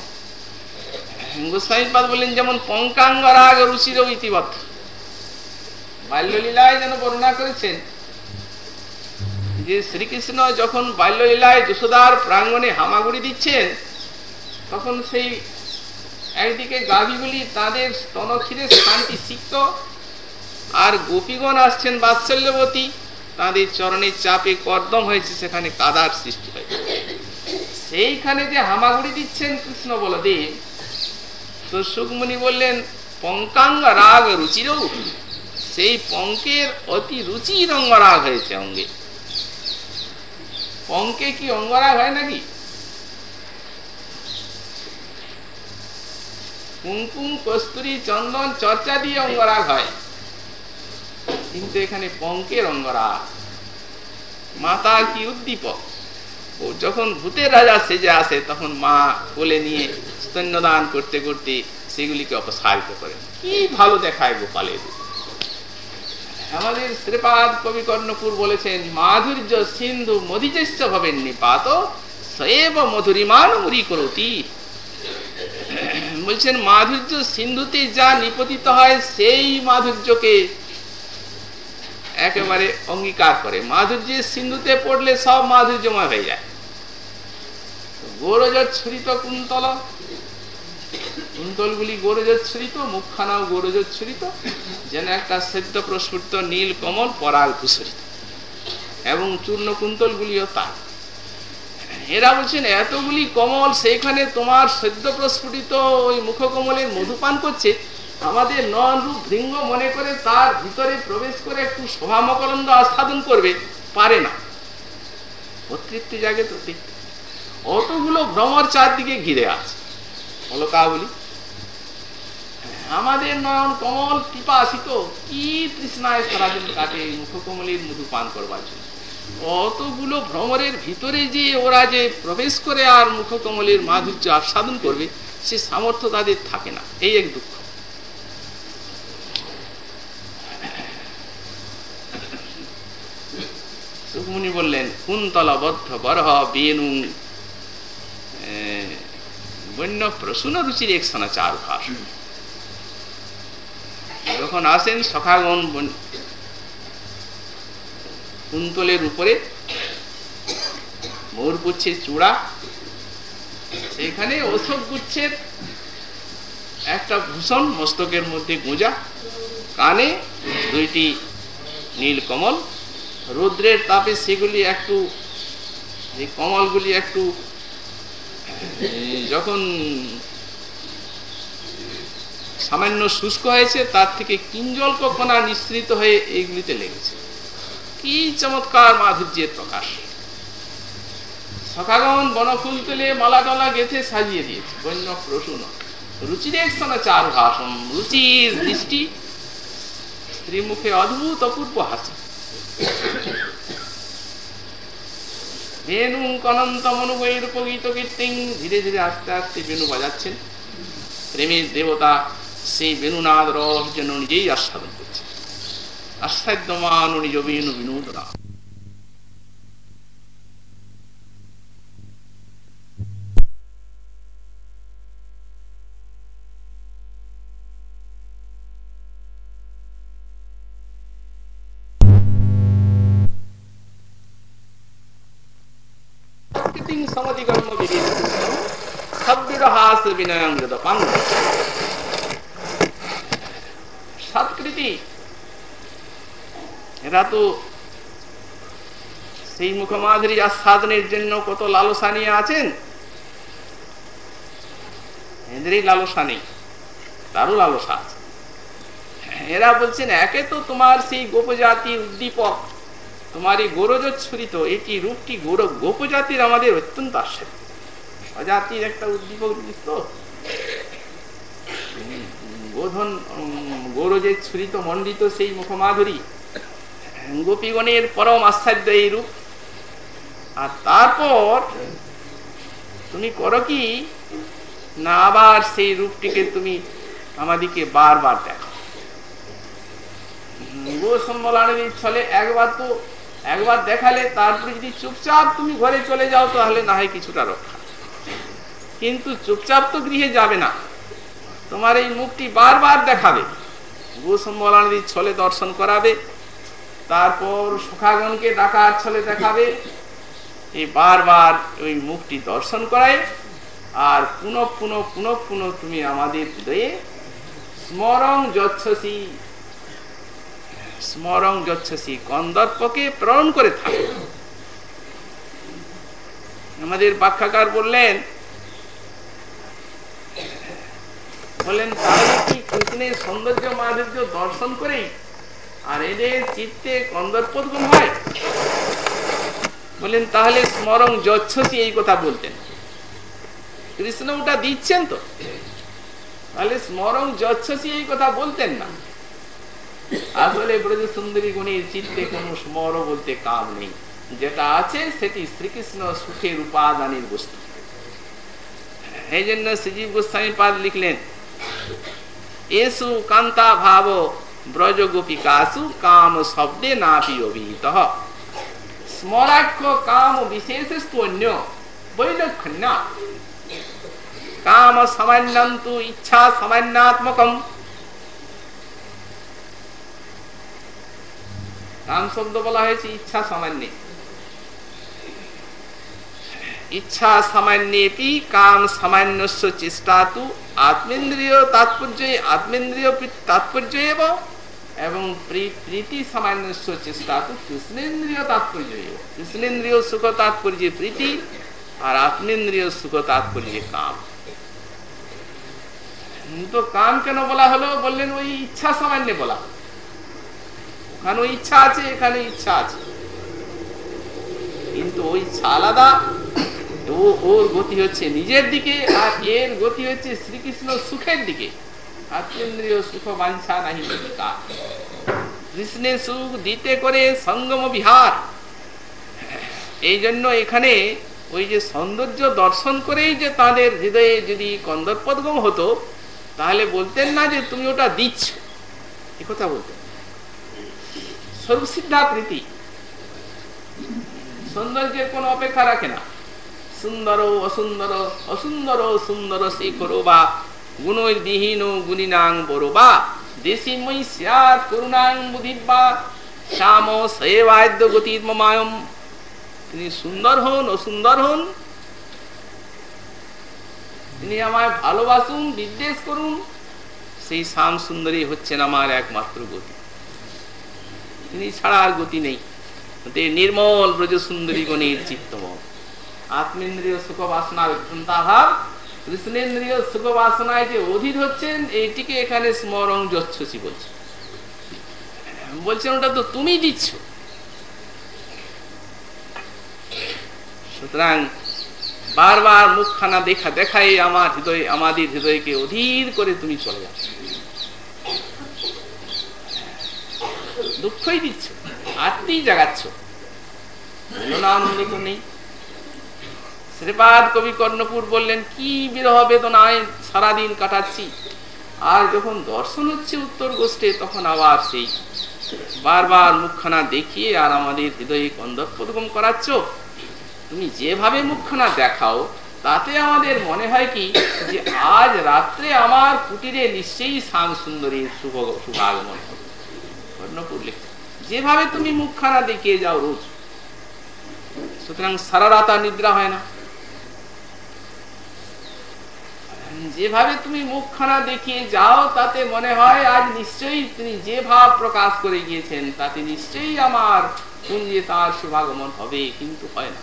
গোস্বামীপাদ বললেন, যেমন পঙ্কাঙ্গরাগ রুচির ইতিবদ্ধ। বাল্যলীলায় যেন বর্ণনা করেছেন যে শ্রীকৃষ্ণ যখন বাল্যলীলায় যশোদার প্রাঙ্গণে হামাগুড়ি দিচ্ছেন, তখন সেই একদিকে গাভীগুলি তাদের স্তনক্ষীরে শান্তি সিক্ত, আর গোপীগণ আসছেন বাৎসল্যবতী। তাদের চরণের চাপে কর্দম হয়েছে, সেখানে কাদার সৃষ্টি হয়েছে। সেইখানে যে হামাগুড়ি দিচ্ছেন কৃষ্ণ বলদেব, তো সুকমণি বললেন, পঙ্কাঙ্গ রাগ রুচিরও সেই পঙ্কের অতি রুচির অঙ্গরাগ হয়েছে অঙ্গে। পঙ্কে কি অঙ্গরাগ হয় নাকি? কুমকুম, কস্তুরি, চন্দন, চর্চা দিয়ে অঙ্গরাগ হয়। কিন্তু এখানে পঙ্কের অঙ্গরাগ। মাতা কি উদ্দীপক? ও যখন ভূতের রাজা সেজে আসে, তখন মা কোলে নিয়ে স্তন্যদান করতে করতে সেগুলিকে অপসারিত করেন। কি ভালো দেখায় গোপালের। আমাদের শ্রীপাদ কবি কর্ণপুর বলেছেন, মাধুর্য সিন্ধু মধিজস্য ভবেন নিপাত সয়েব মধুরিমান মুড়ি করতি বলছেন, মাধুর্য সিন্ধুতে যা নিপতিত হয়, সেই মাধুর্যকে একেবারে অঙ্গীকার করে। মাধুর্যের সিন্ধুতে পড়লে সব মাধুর্যময় হয়ে যায়। গৌরজ ছুরিত কুন্তল কুন্তলগুলি গৌরজচ্ছরিত মুখখানাও গৌরজচ্ছরিত যেন একটা সেদ্ধ প্রস্ফুটিত নীল কমল পরাগ ভূষরিত এবং চূর্ণ কুন্তলগুলিও তার। এরা বলছেন, এতগুলি কমল সেইখানে তোমার সদ্য প্রস্ফুটিত ওই মুখকমলের মধুপান করছে। আমাদের নন রূপ ভৃঙ্গ মনে করে তার ভিতরে প্রবেশ করে একটু শোভামকরন্দ আস্বাদন করবে। পারে না। অতৃপ্তি জাগে তো অতগুলো ভ্রমর চারদিকে ঘিরে আছে। অলকাবলি আমাদের নয়ন কমল পিপাসিত কি তৃষ্ণায় সারাদিন কাটে মুখকমলের মধু পান করবার জন্য। অতগুলো ভ্রমরের ভিতরে যে ওরা যে প্রবেশ করে আর মুখকমলের মাধুর্য আস্বাদন করবে, সে সামর্থ্য তাদের থাকে না। এই এক দুঃখ। সুখমুনি বললেন, কুন্তলবদ্ধ বরহ বেনু বন্য প্রসূন রুচির এক সনাচার ভাষ যখন আসেন, সখাগণ কুন্তলের উপরে মৌর গুচ্ছের চূড়া। সেখানে অশোক গুচ্ছের একটা ভূষণ মস্তকের মধ্যে গোঁজা। কানে দুইটি নীল কমল। রৌদ্রের তাপে সেগুলি একটু যে কমলগুলি একটু যখন সামান্য শুষ্ক হয়েছে, তার থেকে কিঞ্জল কণা নিঃসৃত হয়ে এইগুলিতে লেগেছে। কি চমৎকার মাধুর্যের প্রকাশ। সখাগমন বনফুল তুলে মালা টলা গেথে সাজিয়ে দিয়েছে, বন্য প্রসূন। রুচির স্থানে চার ভাষণ রুচির দৃষ্টি স্ত্রী মুখে অদ্ভুত অপূর্ব হাসি। বেনু কনন্ত মনুবৈর কীর্তিং ধীরে ধীরে আস্তে আস্তে বেনু বাজাচ্ছেন। প্রেমের দেবতা සේ වෙනුනාදරෝජනුනිජේ අස්සවන්තු අස්සද්දමානුනි යොවීනු විනෝදනා. සමතිකම්ම පිළිගන්නවා. සබ්බිරහාස විනයංගද පන්න সৎকৃতি এরা তো সেই মুখমাধুরী আস্বাদনের জন্য কত লালসা নিয়ে আছেন? এদেরই লালসা নেই, তারও লালসা আছে। এরা বলছেন, একে তো তোমার সেই গোপজাতি উদ্দীপক তোমার এই গৌরজচ্ছরিত এটি রূপটি গৌরব গোপজাতির আমাদের অত্যন্ত আশ্চর্য। স্বজাতির একটা উদ্দীপক তো গোধন গৌরজের ছুরিত মণ্ডিত সেই মুখমাধুরী গোপীগণের পরম আশ্চর্য এই রূপ। আর তারপর তুমি করো কি? না আবার সেই রূপটিকে তুমি আমাদিকে বারবার দেখো। গো ছলে একবার তো একবার দেখালে তারপরে যদি চুপচাপ তুমি ঘরে চলে যাও, তাহলে না হয় কিছুটা রক্ষা। কিন্তু চুপচাপ তো গৃহে যাবে না। তোমার এই মুখটি বারবার দেখাবে। ছলে দর্শন করাবে, তারপর সুখাগণকে ডাকার ছলে দেখাবে। এই বারবার ওই মুখটি দর্শন করায়, আর পুনঃ পুনঃ পুনঃ পুনঃ তুমি আমাদের হৃদয়ে স্মরণ যচ্ছসী স্মরণ যচ্ছসী প্রেরণ করে থাকে। আমাদের ব্যাখ্যাকার বললেন কি কৃষ্ণের সৌন্দর্য মাধুর্য দর্শন করেই আর এদের চিত্তে কন্দর্পোদ্গম হয়? বললেন, তাহলে স্মরণ যচ্ছসী এই কথা বলতেন। কৃষ্ণ ওটা দিচ্ছেন তো। তাহলে স্মরণ যচ্ছসী এই কথা বলতেন না। আসলে ব্রজ সুন্দরী গুণীর চিত্তে কোন স্মর বলতে কাম নেই। যেটা আছে সেটি শ্রীকৃষ্ণ সুখের উপাদানের বস্তু। এই জন্য শ্রীজীব গোস্বামী পাদ লিখলেন এসু কান্তা ভাব ব্রজ গোপিকাসু কাম শব্দে নাপি অভিহিত। স্মরাক্ষ কাম বিশেষস্তন্য বৈলক্ষণ্য। কাম সামান্যন্তু ইচ্ছা সামান্যাত্মকম। কাম শব্দ বলা হয়েছে ইচ্ছা সামান্য। ইচ্ছা সামান্যেপি কাম সামান্যস্য চেষ্টাতু আত্মেন্দ্রিয় তাৎপর্য আত্মেন্দ্রিয় তাৎপর্য এবং প্রীতি সামান্যস্য চেষ্টাতু কৃষ্ণেন্দ্রিয় তাৎপর্য কৃষ্ণেন্দ্রিয় সুখ তাৎপর্য প্রীতি, আর আত্মেন্দ্রিয় সুখ তাৎপর্য কাম। তো কাম কেন বলা হলো? বললেন, ওই ইচ্ছা সামান্য বলা। ওখানে ইচ্ছা আছে, এখানে ইচ্ছা আছে। কিন্তু ওই ইচ্ছা আলাদা। ও ওর গতি হচ্ছে নিজের দিকে আর এর গতি হচ্ছে শ্রীকৃষ্ণ সুখের দিকে। সুখ সুখ করে সঙ্গম এই জন্য এখানে ওই যে সৌন্দর্য দর্শন করেই যে তাদের হৃদয়ে যদি হতো, তাহলে বলতেন না যে তুমি ওটা দিচ্ছ। এ কথা বলতেন। স্বরূপ প্রীতি সৌন্দর্যের কোন অপেক্ষা রাখে না। সুন্দর অসুন্দর অসুন্দর সুন্দর সে করো বা গুণের বিহীন গুণিনাং বড় বা দেশিময়ী স্যাত করুণাং বুধিবা। শ্যাম সেবাদ্য গতির মমায়ম। তিনি সুন্দর হন, অসুন্দর হন। তিনি আমায় ভালোবাসুন, বিদ্বেষ করুন। সেই শ্যাম সুন্দরী হচ্ছেন আমার একমাত্র গতি। তিনি ছাড়া আর গতি নেই। নির্মল ব্রজ সুন্দরী গণের চিত্তম আত্মেন্দ্রীয় সুখ বাসনার অত্যন্তাভাব কৃষ্ণেন্দ্রীয় সুখ বাসনায় যে অধীর হচ্ছেন, এইটিকে এখানে স্মরণ যচ্ছি বলছে। বলছেন, ওটা তো তুমি দিচ্ছ। সুতরাং বারবার মুখখানা দেখা দেখাই আমার হৃদয়, আমাদের হৃদয়কে অধীর করে তুমি চলে যাচ্ছ। দুঃখই দিচ্ছ, আত্মীয় জাগাচ্ছ। মিলনানন্দ তো নেই। শ্রীপাদ কবি কর্ণপুর বললেন, কি বিরহ বেদনায় সারাদিন কাটাচ্ছি? আর যখন দর্শন হচ্ছে উত্তর গোষ্ঠে, তখন আবার সেই বারবার মুখখানা দেখিয়ে আর আমাদের হৃদয়ে কন্দর্পদগম করাচ্ছ? তুমি যেভাবে মুখখানা দেখাও, তাতে আমাদের মনে হয় কি যে আজ রাত্রে আমার কুটিরে নিশ্চয়ই শ্যাম সুন্দরীর শুভ শুভাগমন হবে। কর্ণপুর লিখছে, যেভাবে তুমি মুখখানা দেখিয়ে যাও রোজ, সুতরাং সারা রাত আর নিদ্রা হয় না। যেভাবে তুমি মুখখানা দেখিয়ে যাও, তাতে মনে হয় আজ নিশ্চয়ই তিনি যে ভাব প্রকাশ করে গিয়েছেন, তাতে নিশ্চয়ই আমার কুঞ্জে তার শুভাগমন হবে, কিন্তু হয় না।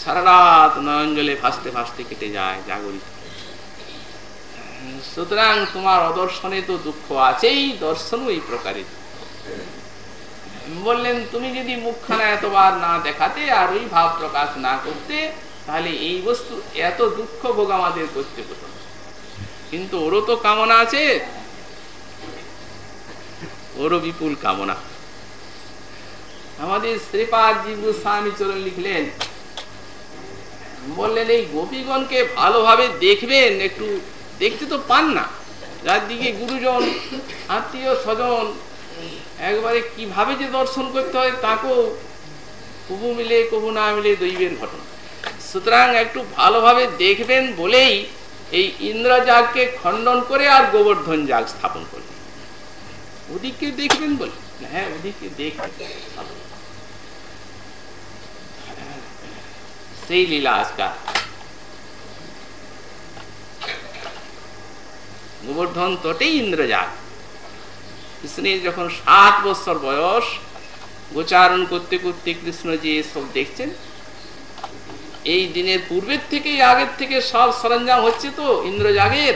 সারা রাত নয়ঞ্জলে ভাসতে ভাসতে কেটে যায় জাগরিত। সুতরাং তোমার অদর্শনে তো দুঃখ আছেই, দর্শনও এই প্রকারের বললেন, তুমি যদি মুখখানা এতবার না দেখাতে আর ওই ভাব প্রকাশ না করতে তাহলে এই বস্তু এত দুঃখ ভোগ আমাদের করতে হতো। কিন্তু ওরও তো কামনা আছে, ওরও বিপুল কামনা। আমাদের শ্রীপাদ জীবু স্বামী চরণ লিখলেন, বললেন, এই গোপীগণকে ভালোভাবে দেখবেন, একটু দেখতে তো পান না। যার দিকে গুরুজন, আত্মীয় স্বজন, একবারে কীভাবে যে দর্শন করতে হয় তাকেও কবু মিলে কবু না মিলে দৈবের ঘটনা। সুতরাং একটু ভালোভাবে দেখবেন বলেই এই ইন্দ্রজাগকে খণ্ডন করে আর গোবর্ধন জাগ স্থাপন করলেন। ওদিকে দেখবেন বলে? হ্যাঁ ওদিকে দেখবেন। সেই লীলা আজকাল। গোবর্ধন তটেই ইন্দ্রজাগ। কৃষ্ণের যখন সাত বছর বয়স, গোচারণ করতে করতে কৃষ্ণ যে সব দেখছেন এই দিনের পূর্বের থেকে আগের থেকে সব সরঞ্জাম হচ্ছে তো, ইন্দ্রজাগের।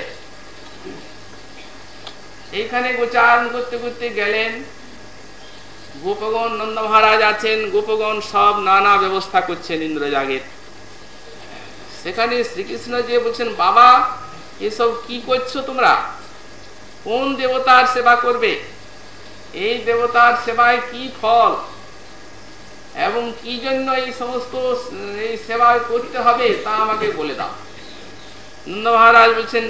এইখানে গোচারণ করতে করতে গেলেন। গোপগণ নন্দ মহারাজ আছেন, গোপগণ সব নানা ব্যবস্থা করছেন ইন্দ্রজাগের। সেখানে শ্রীকৃষ্ণ যে বলছেন, বাবা, এসব কি করছ তোমরা? কোন দেবতার সেবা করবে? এই দেবতার সেবায় কি ফল? এবং কি জন্য এই সমস্ত এই সেবা করতে হবে তা আমাকে বলে দাও। নন্দ মহারাজ বলছেন,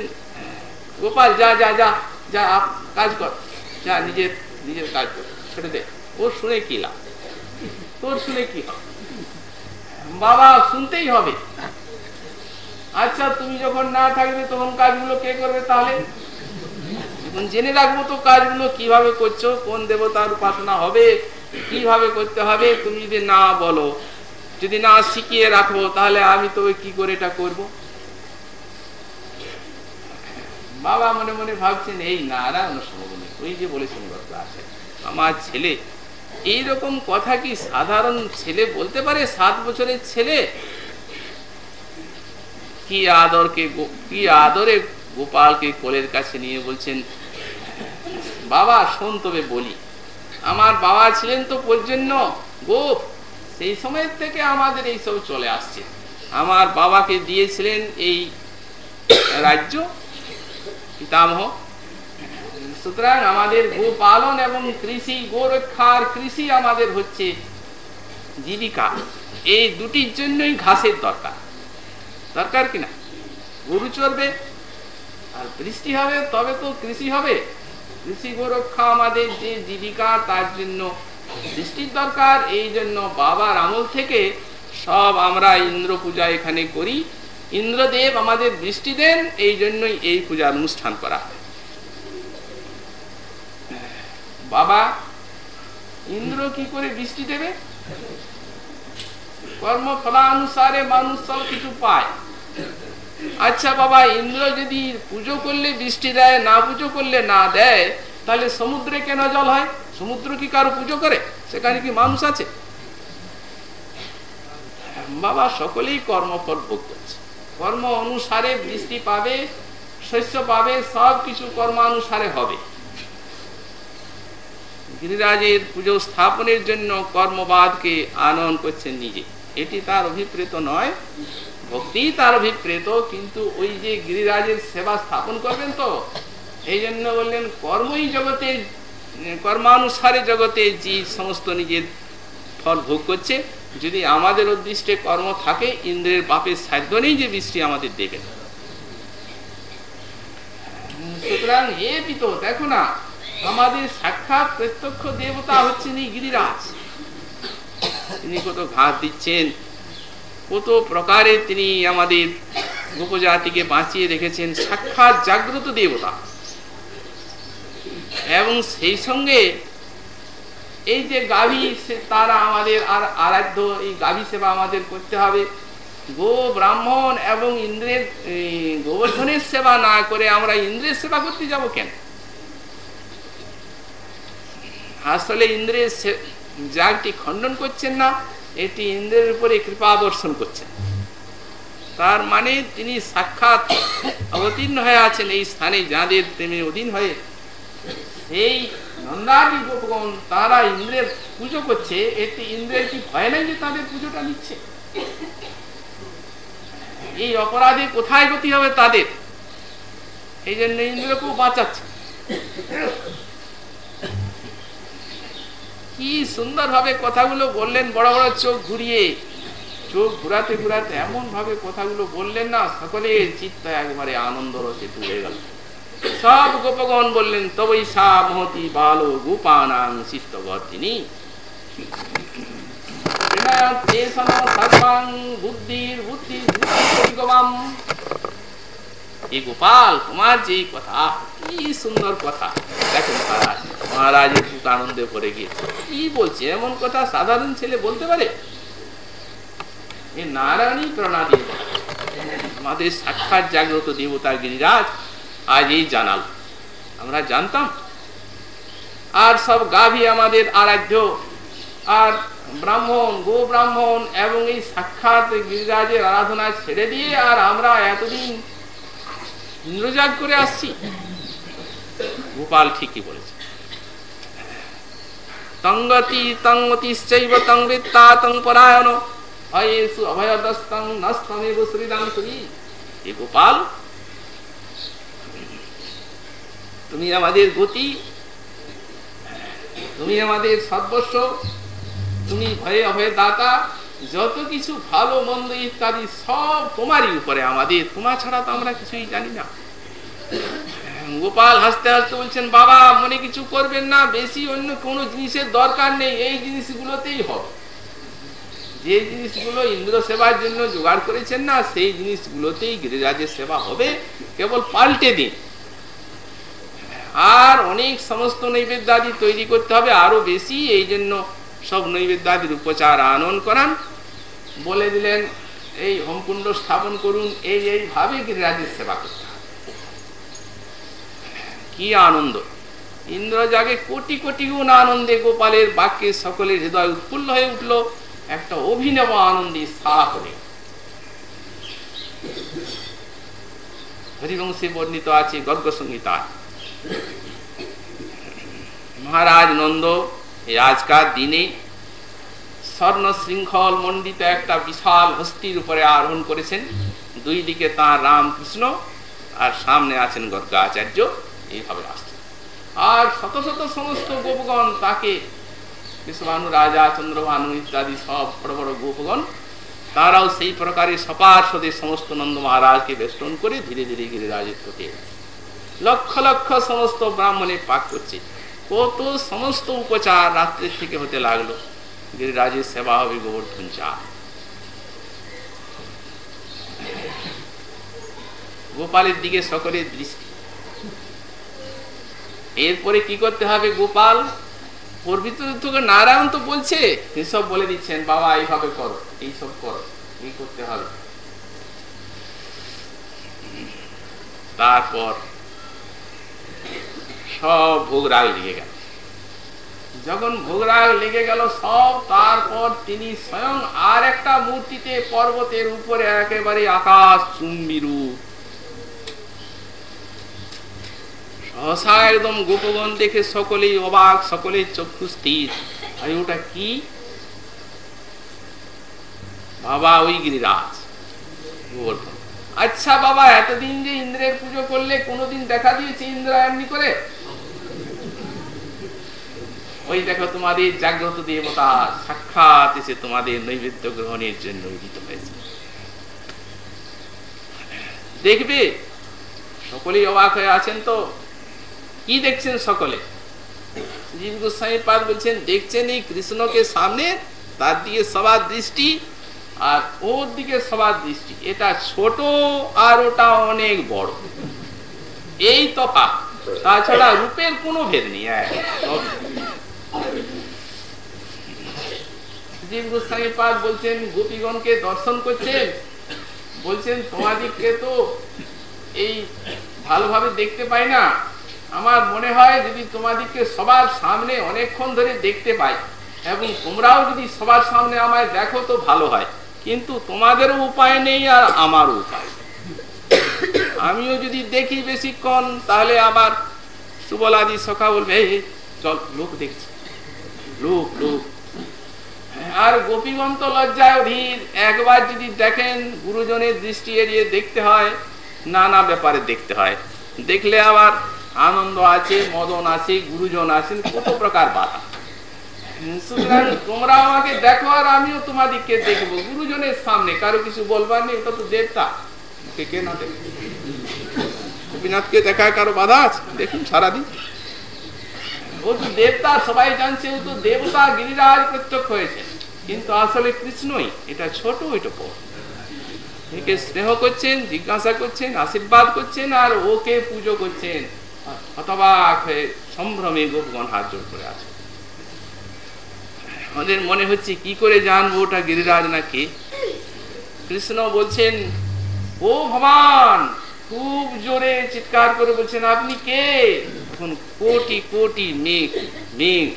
গোপাল, যা যা যা যা কাজ কর। যা, নিজের নিজের কাজ কর, ছেড়ে দে। ও শুনে কি লাভ? তোর শুনে কি হবে? বাবা, শুনতেই হবে। আচ্ছা তুমি যখন না থাকবে, তখন কাজগুলো কে করবে তাহলে? জেনে রাখব তো কাজগুলো কীভাবে করছ, কোন দেবতার উপাসনা হবে? কীভাবে করতে হবে তুমি যদি না বলো, যদি না শিখিয়ে রাখো, তাহলে আমি তো কি করে এটা করব? বাবা মনে মনে ভাবছেন, এই নারায়ণ সমগুণে ওই যে বলেছেন আছে আমার ছেলে এই রকম কথা কি সাধারণ ছেলে বলতে পারে? সাত বছরের ছেলে? কি আদরকে কি আদরে গোপালকে কোলের কাছে নিয়ে বলছেন, বাবা, শোন তবে বলি আমার বাবা ছিলেন তো পর্যন্ত গোপ। সেই সময়ের থেকে আমাদের এই সব চলে আসছে। আমার বাবাকে দিয়েছিলেন এই রাজ্য। পিতামহ। সুতরাং আমাদের গো পালন এবং কৃষি, গোরক্ষার কৃষি আমাদের হচ্ছে জীবিকা। এই দুটির জন্যই ঘাসের দরকার। দরকার কিনা গরু চলবে আর বৃষ্টি হবে, তবে তো কৃষি হবে। কৃষি গোরক্ষা আমাদের যে জীবিকা, তার জন্য বৃষ্টির দরকার। এই জন্য বাবার আমল থেকে সব আমরা ইন্দ্র পূজা এখানে করি। ইন্দ্রদেব আমাদের বৃষ্টি দেন, এই জন্যই এই পূজার অনুষ্ঠান করা হয়। বাবা, ইন্দ্র কি করে বৃষ্টি দেবে? কর্মফলানুসারে মানুষ সব কিছু পায়। আচ্ছা বাবা, ইন্দ্র যদি পুজো করলে, বৃষ্টি দেয়, না পুজো করলে, না দেয়, তাহলে সমুদ্রে কেন জল হয়? সমুদ্র কি কারও পুজো করে? সেখানে কি মানুষ আছে? বাবা, সকলেই কর্মফল ভোগ করছে। কর্ম অনুসারে বৃষ্টি পাবে, শস্য পাবে, সব কিছু কর্মানুসারে হবে। গিরিরাজের পুজো স্থাপনের জন্য কর্মবাদকে আনয়ন করছেন নিজে। এটি তার অভিপ্রেত নয়। ভক্তি তার অভিপ্রেত, কিন্তু ওই যে গিরিরাজের সেবা স্থাপন করবেন তো, এই জন্য বললেন, কর্মই জগতে, কর্মানুসারে জগতে যে সমস্ত নিজের ফল ভোগ করছে, যদি আমাদের উদ্দিষ্টে কর্ম থাকে, ইন্দ্রের বাপের সাধ্য নেই যে বৃষ্টি আমাদের দেবে। সুতরাং এ পিত, দেখো না, আমাদের সাক্ষাৎ প্রত্যক্ষ দেবতা হচ্ছেন এই গিরিরাজ। তিনি কত ঘাস দিচ্ছেন কত প্রকারে তিনি আমাদের উপজাতিকে বাঁচিয়ে রেখেছেন, সাক্ষাৎ জাগ্রত দেবতা। এবং সেই সঙ্গে এই যে গাভী তারা আমাদের আর আরাধ্য, এই গাভী সেবা আমাদের করতে হবে। গো ব্রাহ্মণ এবং ইন্দ্রের গোবর্ধনের সেবা না করে আমরা ইন্দ্রের সেবা করতে যাব কেন? আসলে ইন্দ্রের যাগটি খণ্ডন করছেন না। এটি ইন্দ্রের উপরে কৃপা বর্ষণ করছেন তার মানে তিনি সাক্ষাৎ অবতীর্ণ হয়ে আছেন এই স্থানে, যাদের প্রেমে অধীন হয়ে। এই নন্দাদি গোপগণ, তারা ইন্দ্রের পুজো করছে। এতে ইন্দ্রের কি ভয় নাই যে তাদের পুজোটা নিচ্ছে? এই অপরাধে কোথায় গতি হবে তাদের? এই জন্য ইন্দ্রকেও বাঁচাচ্ছে। কি সুন্দর ভাবে কথাগুলো বললেন, বড় বড় চোখ ঘুরিয়ে। চোখ ঘুরাতে ঘুরাতে এমন ভাবে কথাগুলো বললেন না, সকলের চিত্ত একবারে আনন্দ রসে ডুবে গেল। সব গোপগণ বললেন তবই সা মহতি বালো গোপানাং শিষ্টগর্তিনী বুদ্ধির বুদ্ধি গোপাল, তোমার যে কথা, কি সুন্দর কথা। দেখেন মহারাজ মহারাজ খুব আনন্দে ভরে গিয়েছে কি বলছে? এমন কথা সাধারণ ছেলে বলতে পারে? নারায়ণী প্রেরণা দিয়ে আমাদের সাক্ষাৎ জাগ্রত দেবতা গিরিরাজ, আজ এই জানাল। আমরা জানতাম। আর সব গাভী আমাদের আরাধ্য। আর ব্রাহ্মণ, গো ব্রাহ্মণ, এবং এই সাক্ষাৎ গিরিরাজের আরাধনা ছেড়ে দিয়ে আর আমরা এতদিন ইন্দ্রজাগ করে আসছি। গোপাল ঠিকই বলেছে। তঙ্গতি তঙ্গতিশ্চৈব তঙ্গৃত্তা তং পরায়ণ। ভয়েসু অভয়দস্তং নস্তমেব শ্রীরাম করি। এ গোপাল, তুমি আমাদের গতি, তুমি আমাদের সর্বস্ব, তুমি ভয়ে অভয় দাতা যত কিছু ভালো, মন্দ ইত্যাদি সব তোমারই উপরে, আমাদের তোমার ছাড়া তো আমরা কিছুই জানি না। গোপাল হাসতে হাসতে বলছেন, বাবা, মনে কিছু করবেন না, বেশি অন্য কোনো জিনিসের দরকার নেই, এই জিনিসগুলোতেই হবে। যে জিনিসগুলো ইন্দ্র সেবার জন্য জোগাড় করেছেন না, সেই জিনিসগুলোতেই গিরিরাজের সেবা হবে, কেবল পাল্টে দিন। আর অনেক সমস্ত নৈবেদ্যাদি তৈরি করতে হবে, আরও বেশি, এই জন্য সব নৈবেদ্যাদির উপচার আনন করান। বলে দিলেন, এই হোমকুণ্ড স্থাপন করুন, এই এইভাবে গিরিরাজের সেবা করতে কি আনন্দ! ইন্দ্র জাগে কোটি কোটি গুণ আনন্দে গোপালের বাক্যে সকলের হৃদয় উৎফুল্ল হয়ে উঠল। একটা অভিনব আনন্দে সারা করে হরিবংশে বর্ণিত আছে গর্গ সংহিতায় মহারাজ নন্দ, এই আজকার দিনে স্বর্ণ শৃঙ্খল মণ্ডিত একটা বিশাল হস্তির উপরে আরোহণ করেছেন। দুই দিকে তাঁর রামকৃষ্ণ আর সামনে আছেন গর্গাচার্য। এইভাবে আসছেন। আর শত শত সমস্ত গোপগণ তাকে বিশ্বভানু, রাজা, চন্দ্রভানু ইত্যাদি সব বড় বড় গোপগণ, তারাও সেই প্রকারে সপার্শ্বদের সমস্ত নন্দ মহারাজকে বেষ্টন করে ধীরে ধীরে গিরিরাজের প্রতি লক্ষ লক্ষ সমস্ত ব্রাহ্মণে পাক করছে। কত সমস্ত উপচার রাত্রের থেকে হতে লাগল। গিরিরাজের সেবা হবে গোবর্ধন চা গোপালের দিকে সকলের দৃষ্টি এরপরে কি করতে হবে গোপাল? নারায়ণ তো বলছে, এসব বলে দিচ্ছেন, বাবা, এইভাবে করো, এইসব করো, এই করতে হবে। তারপর সব ভোগ রাগ লেগে গেল। যখন ভোগরাগ লেগে গেল সব, তারপর তিনি স্বয়ং আর একটা মূর্তিতে পর্বতের উপরে একেবারে আকাশ চুম্বি রূপ। সহসা একদম গোপগণ দেখে সকলেই অবাক, সকলেই চক্ষু স্থির। আরে ওটা কি? বাবা, ওই গিরিরাজ। আচ্ছা বাবা, এতদিন যে ইন্দ্রের পুজো করলে কোনোদিন দেখা দিয়েছে ইন্দ্র এমনি করে? ওই দেখো তোমাদের জাগ্রত দেবতা সাক্ষাৎ এসে তোমাদের নৈবেদ্য গ্রহণের জন্য উদিত হয়েছে। দেখবে, সকলেই অবাক হয়ে আছেন তো। কি দেখছেন সকলে? জীব গোস্বামী বলছেন, দেখছেন এই কৃষ্ণকে সামনে, তার দিকে সবার দৃষ্টি আর ওর দিকে সবার দৃষ্টি। এটা ছোট আর ওটা অনেক বড়। এই তফা তাছাড়া রূপের কোনো ভেদ নেই। দর্শন করছেন? বলছেন তো এই ভালোভাবে দেখতে পাই না। আমার মনে হয় যদি তোমাদিকে সবার সামনে অনেকক্ষণ ধরে দেখতে পাই, এবং তোমরাও যদি সবার সামনে আমায় দেখো তো ভালো হয়। কিন্তু তোমাদেরও উপায় নেই আর আমারও উপায় আমিও যদি দেখি বেশিক্ষণ, তাহলে আবার সুবলাদি সখা বলবে চল, লোক দেখছি। লোক লোক আর গোপীগণ তো লজ্জায় অধীর। একবার যদি দেখেন, গুরুজনের দৃষ্টি এড়িয়ে দেখতে হয়, নানা ব্যাপারে দেখতে হয়। দেখলে আবার আনন্দ আছে, মদন আছে, গুরুজন আছেন, কত প্রকার বাধা। সুতরাং তোমরা আমাকে দেখো আর আমিও তোমাদিকে দেখব। গুরুজনের সামনে কারও কিছু বলবার নেই ওটা তো দেবতা। কে না গোপীনাথকে দেখা কারও বাধা আছে? দেখুন সারাদিন। দেবতা সবাই জানছে তো দেবতা গিরিরাজ প্রত্যক্ষ হয়েছে কিন্তু আসলে কৃষ্ণই এটা ছোট একে স্নেহ করছেন জিজ্ঞাসা করছেন আশীর্বাদ করছেন আর ওকে পুজো করছেন সম্ভ্রমে গোপগণ হাত জোর করে আছে আমাদের মনে হচ্ছে কি করে জানব ওটা গিরিরাজ নাকি কৃষ্ণ বলছেন ও ভগবান খুব জোরে চিৎকার করে বলছেন আপনি কে এখন কোটি কোটি মেঘ মেঘ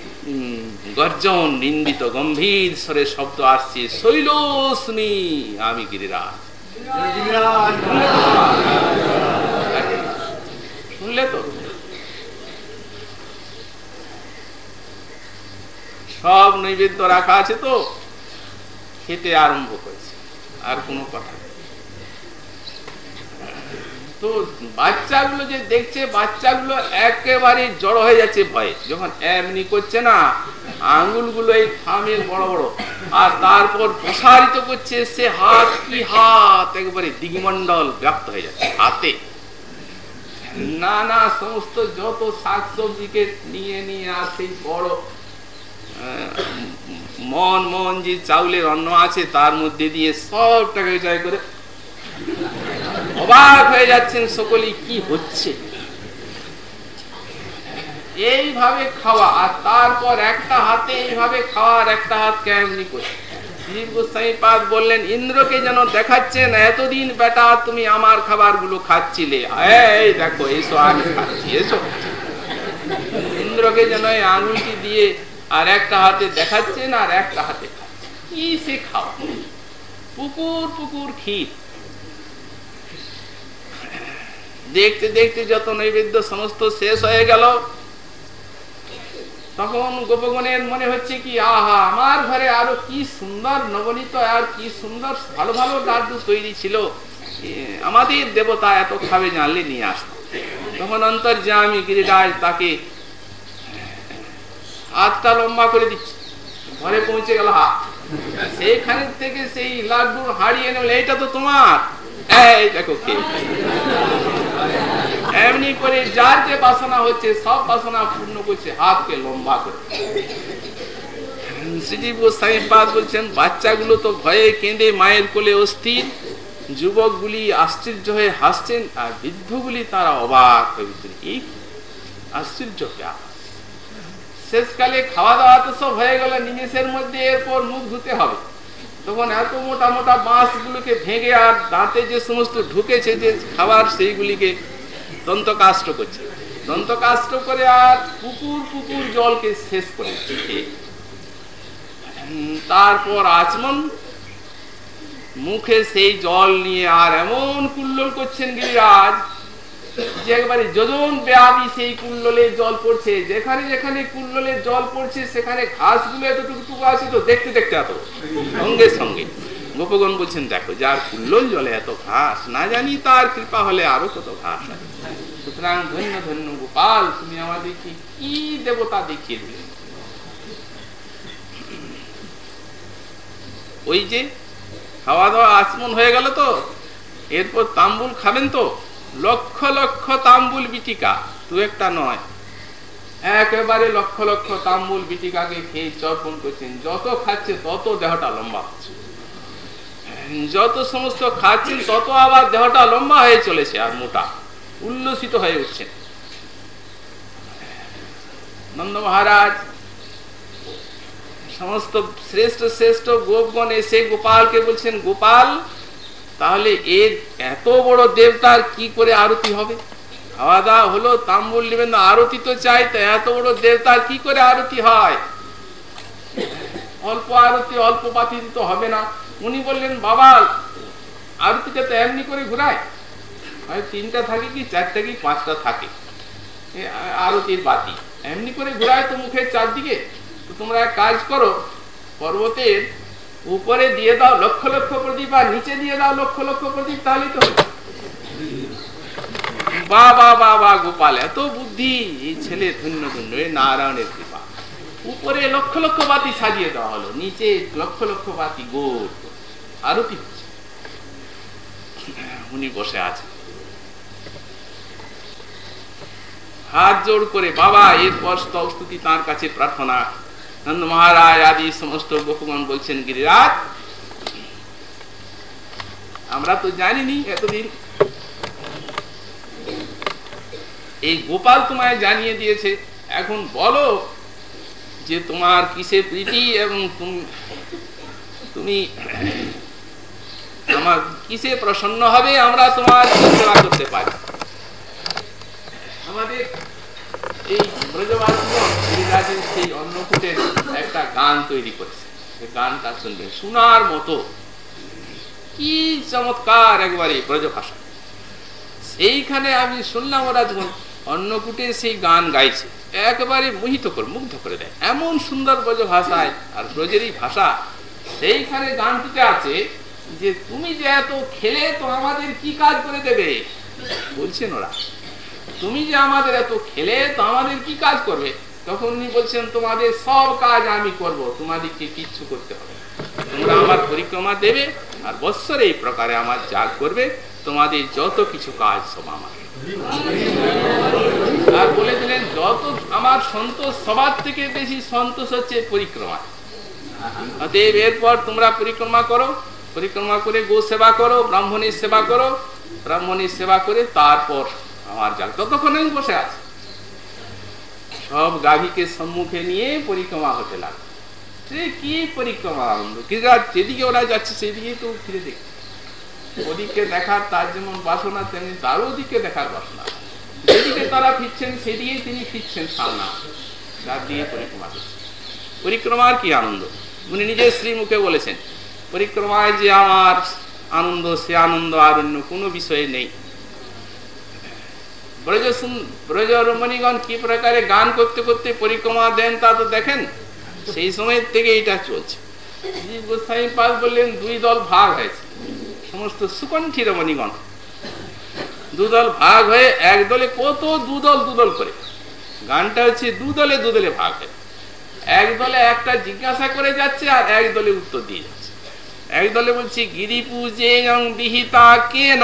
গর্জন, নিন্দিত গম্ভীর স্বরে শব্দ আসছে শৈলস্মি আমি গিরিরাজ। শুনলে তো? সব নৈবেদ্য রাখা আছে তো? খেতে আরম্ভ করেছে। আর কোনো কথা তো বাচ্চাগুলো যে দেখছে, বাচ্চাগুলো একেবারে জড়ো হয়ে যাচ্ছে ভয়ে। যখন এমনি করছে না আঙ্গুলগুলো এই থামের বড় বড়। আর তারপর প্রসারিত করছে, সে হাত কি হাত, একবারে দিগমন্ডল ব্যাপ্ত হয়ে যাচ্ছে হাতে। নানা সমস্ত যত শাক সবজিকে নিয়ে নিয়ে আর সেই বড় মন মন যে চাউলের অন্ন আছে, তার মধ্যে দিয়ে সবটাকে জয় করে অবাক হয়ে যাচ্ছেন সকলেই, কি হচ্ছে? এইভাবে খাওয়া, আর তারপর একটা হাতে এইভাবে খাওয়ার একটা হাত কেমনি করে? বললেন, ইন্দ্রকে যেন দেখাচ্ছেন, এতদিন বেটা তুমি আমার খাবারগুলো খাচ্ছিলে দেখো, এসো, আমি খাচ্ছি, এসো। ইন্দ্রকে যেন আঙুলটি দিয়ে আর একটা হাতে দেখাচ্ছেন, আর একটা হাতে খাচ্ছে কি সে খাওয়া? পুকুর পুকুর ক্ষীর। দেখতে দেখতে যত নৈবেদ্য সমস্ত শেষ হয়ে গেল, তখন গোপগণের মনে হচ্ছে কি, আহা, আমার ঘরে আরও কি সুন্দর নবনীত আর কি সুন্দর ভালো ভালো লাড্ডু তৈরি ছিল। আমাদের দেবতা এত খাবে জানলে নিয়ে আসত। তখন অন্তর যে আমি গিরিরাজ তাকে হাতটা লম্বা করে দিচ্ছে। ঘরে পৌঁছে গেল হাত সেইখানে থেকে সেই লাড্ডু হারিয়ে নেবে এইটা তো তোমার। এই, দেখো কে। এমনি করে যার যে বাসনা হচ্ছে, সব বাসনা পূর্ণ করছে, হাতকে লম্বা করে। বাচ্চাগুলো তো ভয়ে কেঁদে মায়ের কোলে অস্থির। আশ্চর্য হয়ে হাসছেন, আর বৃদ্ধগুলি তারা অবাক আশ্চর্য শেষকালে খাওয়া দাওয়া তো সব হয়ে গেল, নিমেষের মধ্যে এরপর মুখ ধুতে হবে। তখন এত মোটা মোটা বাঁশ গুলোকে ভেঙে আর দাঁতে যে সমস্ত ঢুকেছে যে খাবার, সেইগুলিকে দন্ত কাষ্ট করছে। দন্ত কাষ্ট করে আর পুকুর পুকুর জলকে শেষ করে তারপর আচমন মুখে সেই জল নিয়ে আর এমন কুল্লোল করছেন গিরিরাজ যে একবারে ব্যাপী সেই কুল্ললে জল পড়ছে। যেখানে যেখানে জল পড়ছে, সেখানে আছে তো দেখতে দেখতে এত। সঙ্গে সঙ্গে। গোপগণ বলছেন, দেখো, যার জলে এত ঘাস, না জানি তার কৃপা হলে আরও কত ঘাস আছে। সুতরাং ধন্য ধন্য গোপাল, তুমি আমাদেরকে কি দেবতা দেখিয়ে দিলে? ওই যে খাওয়া দাওয়া আসমন হয়ে গেল তো, এরপর তাম্বুল খাবেন তো? লক্ষ লক্ষ তাম্বুল বিটিকা। দু একটা নয়। একেবারে লক্ষ লক্ষ তাম্বুল বিটিকাকে খেয়ে চর্পণ করছেন। যত খাচ্ছে তত দেহটা লম্বা হচ্ছে। যত সমস্ত খাচ্ছেন তত আবার দেহটা লম্বা হয়ে চলেছে আর মোটা। উল্লসিত হয়ে উঠছেন। নন্দ মহারাজ, সমস্ত শ্রেষ্ঠ শ্রেষ্ঠ গোপগণ এসে গোপালকে বলছেন, গোপাল তাহলে এর এত বড় দেবতার কি করে আরতি হবে? খাওয়া দাওয়া হলো, তাম্বুল নেবেন না, আরতি তো চাই, তো এত বড় দেবতার কি করে আরতি হয়? অল্প আরতি, অল্প পাতি তো হবে না। উনি বললেন, বাবা, আরতিটা তো এমনি করে ঘুরায়। হয় তিনটা থাকে কি, চারটা কি, পাঁচটা থাকে। আরতির বাতি। এমনি করে ঘুরায় তো মুখের চারদিকে। তো তোমরা এক কাজ করো, পর্বতের উপরে দিয়ে দাও, লক্ষ লক্ষ প্রদীপ, আর নিচে দিয়ে দাও, লক্ষ লক্ষ প্রদীপ, তাহলেই তো বা বা বা বা গোপাল, এত বুদ্ধি। এই ছেলে ধন্য ধন্য নারায়ণের কৃপা। উপরে লক্ষ লক্ষ বাতি সাজিয়ে দেওয়া হলো, নিচে লক্ষ লক্ষ বাতি হচ্ছে? উনি বসে হাত জোড় করে, বাবা, এরপর স্তুতি তার কাছে প্রার্থনা। নন্দ মহারাজ আদি সমস্ত বলছেন, গিরিরাজ, আমরা তো জানিনি এতদিন। এই গোপাল তোমায় জানিয়ে দিয়েছে। এখন বলো যে তোমার কিসে প্রীতি এবং তুমি আমার কিসে প্রসন্ন হবে আমরা তোমার সেবা করতে পারি। আমাদের এই ব্রজবাসীগণ সেই অন্নকূটের একটা গান তৈরি করেছে। গানটা শুনবে শোনার মতো। কি চমৎকার একবারে ব্রজ সেইখানে আমি শুনলাম ওরা যখন অন্নকূটে সেই গান গাইছে। একেবারে মোহিত করে, মুগ্ধ করে দেয়। এমন সুন্দর ব্রজ ভাষায় আর ব্রজেরই ভাষা। সেইখানে গানটিতে আছে যে, তুমি যে এত খেলে তো আমাদের কি কাজ করে দেবে? বলছেন ওরা। তুমি যে আমাদের এত খেলে, তো আমাদের কি কাজ করবে? তখন উনি বলছেন, তোমাদের সব কাজ আমি করব, তোমাদেরকে কিচ্ছু করতে হবে তোমরা আমার পরিক্রমা দেবে, আর বৎসরে এই প্রকারে আমার যা করবে, তোমাদের যত কিছু কাজ সব আমার। আর বলে দিলেন, যত আমার সন্তোষ, সবার থেকে বেশি সন্তোষ হচ্ছে পরিক্রমা। অতএব এরপর তোমরা পরিক্রমা করো, পরিক্রমা করে গো সেবা করো, ব্রাহ্মণের সেবা করো, ব্রাহ্মণের সেবা করে তারপর আমার যাক ততক্ষণ বসে আছি। সব গাভীকে সম্মুখে নিয়ে পরিক্রমা হতে লাগল। কি পরিক্রমা আনন্দ? যেদিকে ওরা যাচ্ছে সেদিকে তো ফিরে দেখ ওদিকে দেখার তার যেমন বাসনা, তেমনি তারও ওদিকে দেখার বাসনা। যেদিকে তারা ফিরছেন, সেদিকেই তিনি ফিরছেন সামনা। যার দিয়ে পরিক্রমা করছেন পরিক্রমার কি আনন্দ? উনি নিজের শ্রীমুখে বলেছেন, পরিক্রমায় যে আমার আনন্দ, সে আনন্দ আর অন্য কোনো বিষয়ে নেই। ব্রজ ব্রজ রমণীগণ কি প্রকারে গান করতে করতে পরিক্রমা দেন তা তো দেখেন? সেই সময় থেকে এটা চলছে। গোস্বামী পাল বললেন, দুই দল ভাগ হয়েছে। সমস্ত সুকণ্ঠী রমণীগণ দুদল ভাগ হয়ে এক দলে কত দুদল দুদল করে। গানটা হচ্ছে দুদলে দুদলে ভাগ হয়ে। এক দলে একটা জিজ্ঞাসা করে যাচ্ছে আর এক দলে উত্তর দিয়ে যাচ্ছে। এক দলে বলছি গিরি পূজে বিহিতা কেন?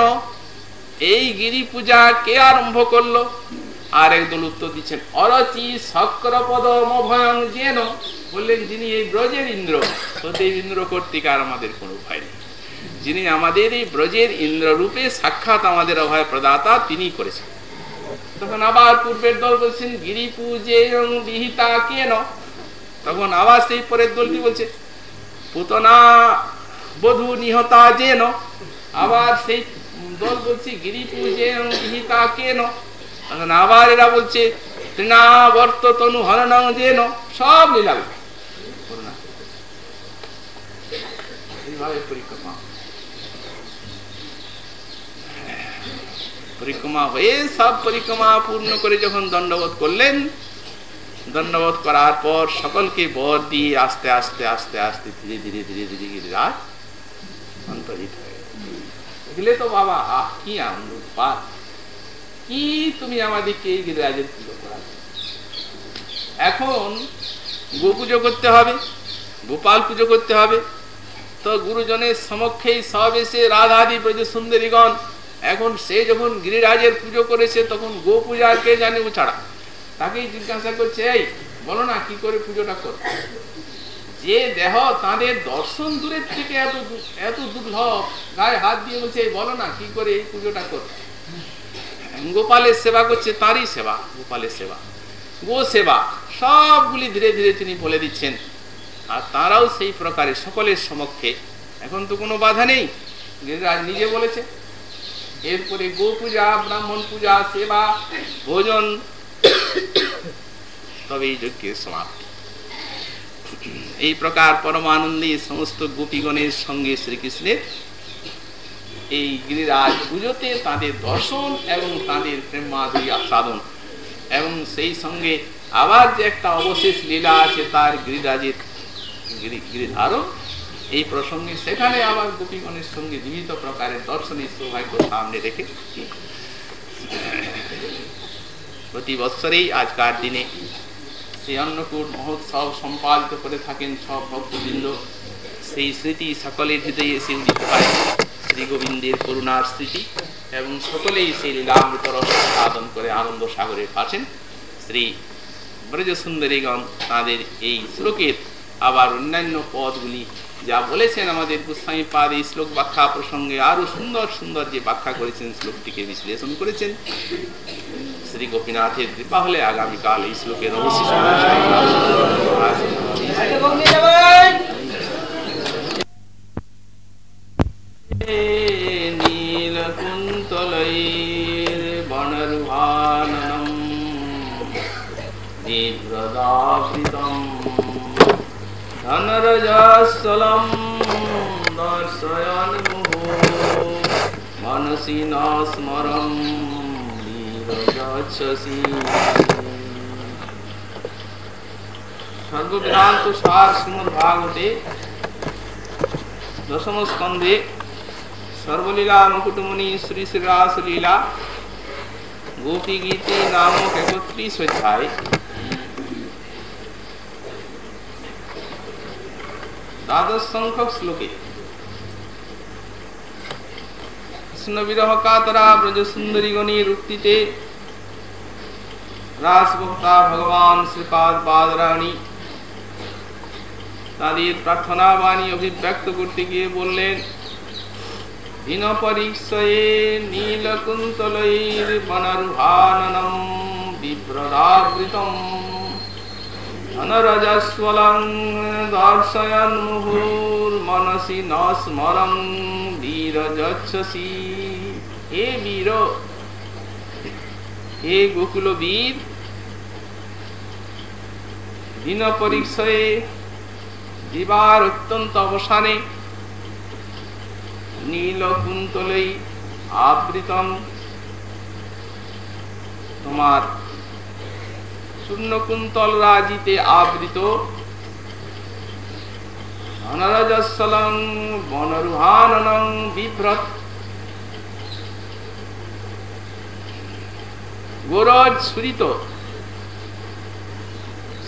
এই গিরি পূজা কে আরম্ভ করল? আর একদল উত্তর দিচ্ছেন, অরচি ভয়ং যেন। বললেন, যিনি এই ব্রজের ইন্দ্র সদেব ইন্দ্র কর্তৃক আর আমাদের কোনো ভয় নেই। যিনি আমাদের এই ব্রজের ইন্দ্র রূপে সাক্ষাৎ আমাদের অভয় প্রদাতা তিনি করেছেন। তখন আবার পূর্বের দল বলছেন, গিরি পূজে বিহিতা কেন? তখন আবার সেই পরের দলটি বলছে, পুতনা বধু নিহতা যেন। আবার সেই বলছে গিরি কেন বলছে তৃণাবর্ত তনু যেন সব লীলা পরিক্রমা হয়ে সব পরিক্রমা পূর্ণ করে যখন দণ্ডবোধ করলেন দণ্ডবোধ করার পর সকলকে বর দিয়ে আস্তে আস্তে আস্তে আস্তে ধীরে ধীরে ধীরে ধীরে গিরিরাজ অন্তরিত হয়ে দেখলে তো বাবা, আহ, কি আনন্দ পার কি তুমি আমাদেরকে এই গিরিরাজের পুজো করা এখন গো পুজো করতে হবে, গোপাল পুজো করতে হবে। তো গুরুজনের সমক্ষেই সব এসে রাধাদি ব্রজ সুন্দরীগণ, এখন সে যখন গিরিরাজের পুজো করেছে, তখন গো পূজা কে জানে ও ছাড়া। তাকেই জিজ্ঞাসা করছে, এই, বলো না, কি করে পুজোটা কর যে দেহ তাদের দর্শন দূরের থেকে এত এত দুর্লভ, গায়ে হাত দিয়ে বলছে বলো না, কি করে এই পুজোটা কর গোপালের সেবা করছে, তারই সেবা, গোপালের সেবা। গো সেবা, সবগুলি ধীরে ধীরে তিনি বলে দিচ্ছেন। আর তারাও সেই প্রকারে, সকলের সমক্ষে। এখন তো কোনো বাধা নেই। গিরিরাজ নিজে বলেছে, এরপরে গো পূজা, ব্রাহ্মণ পূজা, সেবা, ভোজন তবে এই যজ্ঞের সমাপ্তি। এই প্রকার পরমানন্দে সমস্ত গোপীগণের সঙ্গে শ্রীকৃষ্ণের এই গিরিরাজ পুজোতে তাদের দর্শন এবং তাদের প্রেমাধুরী আস্বাদন। এবং সেই সঙ্গে আবার যে একটা অবশেষ লীলা আছে তার গিরিরাজের গিরি- গিরিধারণ এই প্রসঙ্গে সেখানে আবার গোপীগণের সঙ্গে বিবিধ প্রকারের দর্শনের সৌভাগ্য সামনে রেখে প্রতি বৎসরেই আজকার দিনে সেই অন্নকূট মহোৎসব সম্পাদিত করে থাকেন সব ভক্তবৃন্দ। সেই স্মৃতি সকলের হৃদয়ে এসে উদিত হয়। শ্রী গোবিন্দের করুণার স্মৃতি এবং সকলেই সেই লীলামৃত রস সাধন করে আনন্দ সাগরে ভাসেন শ্রী ব্রজ সুন্দরীগণ তাদের এই শ্লোকের আবার অন্যান্য পদগুলি যা বলেছেন আমাদের গোস্বামী পাদ এই শ্লোক ব্যাখ্যা প্রসঙ্গে আরও সুন্দর সুন্দর যে ব্যাখ্যা করেছেন, শ্লোকটিকে বিশ্লেষণ করেছেন। শ্রী গোপীনাথের কৃপা হলে আগামীকাল এই শ্লোকের নীলকুন্তলৈর দর্শয়ন মুহু মনসি ন স্মরম বিরজচ্ছসি সর্ববেদান্ত সার শ্রীমদ ভাগবতে দশম স্কন্ধে সর্বলীলা মুকুটমণি শ্রী শ্রীরাস লীলা গোপী গীতি নামক একত্রিশ অধ্যায় দ্বাদশ সংখ্যক শ্লোকে কৃষ্ণ বিরহ কাতরা ব্রজ সুন্দরী গণের উক্তিতে রাসভক্তা ভগবান শ্রীপাদ পাদরানী তাদের প্রার্থনা বাণী অভিব্যক্ত করতে গিয়ে বললেন নীলকুন্তলৈর বনরুহাননম বিভ্রদাবৃতম। মুহুর মনসি ন স্মরং বীরজচ্ছসি হে বীর হে গোকুল বীর দিন পরীক্ষয়ে দিবার অত্যন্ত অবসানে নীলকুন্তলই আবৃতম তোমার শূন্যকুন্তল রাজিতে আবৃত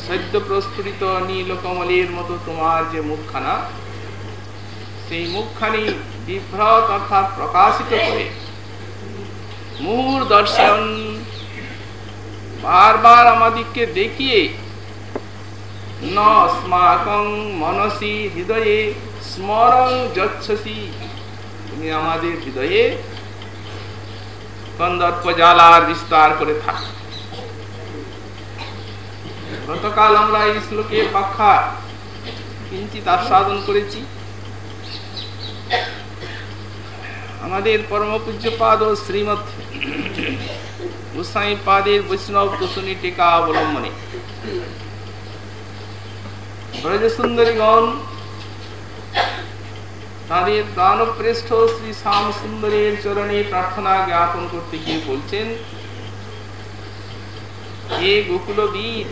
সদ্য প্রস্ফুটিত নীলকমলের মতো তোমার যে মুখখানা, সেই মুখখানি বিভ্রত অর্থাৎ প্রকাশিত করে। মুহুর দর্শন বারবার আমাদিগকে দেখিয়ে ন স্মাকং মনসি হৃদয়ে স্মরং যচ্ছসি। তুমি আমাদের হৃদয়ে কন্দর্প জালার বিস্তার করে থাক। গতকাল আমরা এই শ্লোকের ব্যাখ্যা কিঞ্চিত আস্বাদন করেছি। আমাদের পরম পূজ্য পাদ ও শ্রীমৎ গোস্বামী পাদের বৈষ্ণব দোষণী টিকা অবলম্বনে ব্রজ সুন্দরীগণ তাদের দানপ্রেষ্ঠ শ্রী শ্যাম সুন্দরের চরণে প্রার্থনা জ্ঞাপন করতে গিয়ে বলছেন হে গোকুল বীর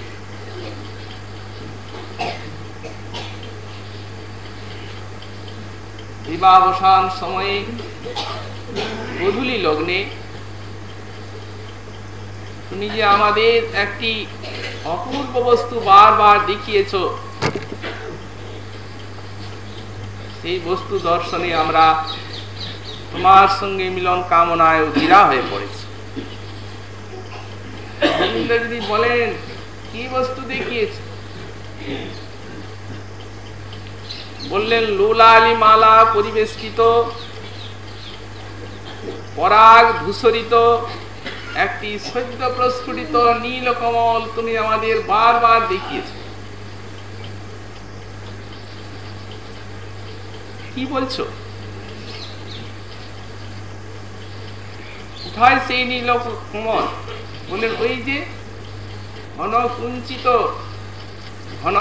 বিবাহসান সময়ে গধূলি লগ্নে তুমি যে আমাদের একটি অপূর্ব বস্তু বারবার দেখিয়েছ, সেই বস্তু দর্শনে আমরা তোমার সঙ্গে মিলন কামনায় অধীরা হয়ে পড়েছি। যদি বলেন, কি বস্তু দেখিয়েছে? বললেন, লোলালি মালা পরিবেষ্টিত, পরাগ ধূসরিত একটি সদ্য প্রস্ফুটিত নীলকমল তুমি আমাদের বারবার দেখিয়েছ। কি বলছো? কোথায় সেই নীল কমল বললেন ওই যে ঘন কুঞ্চিত ঘন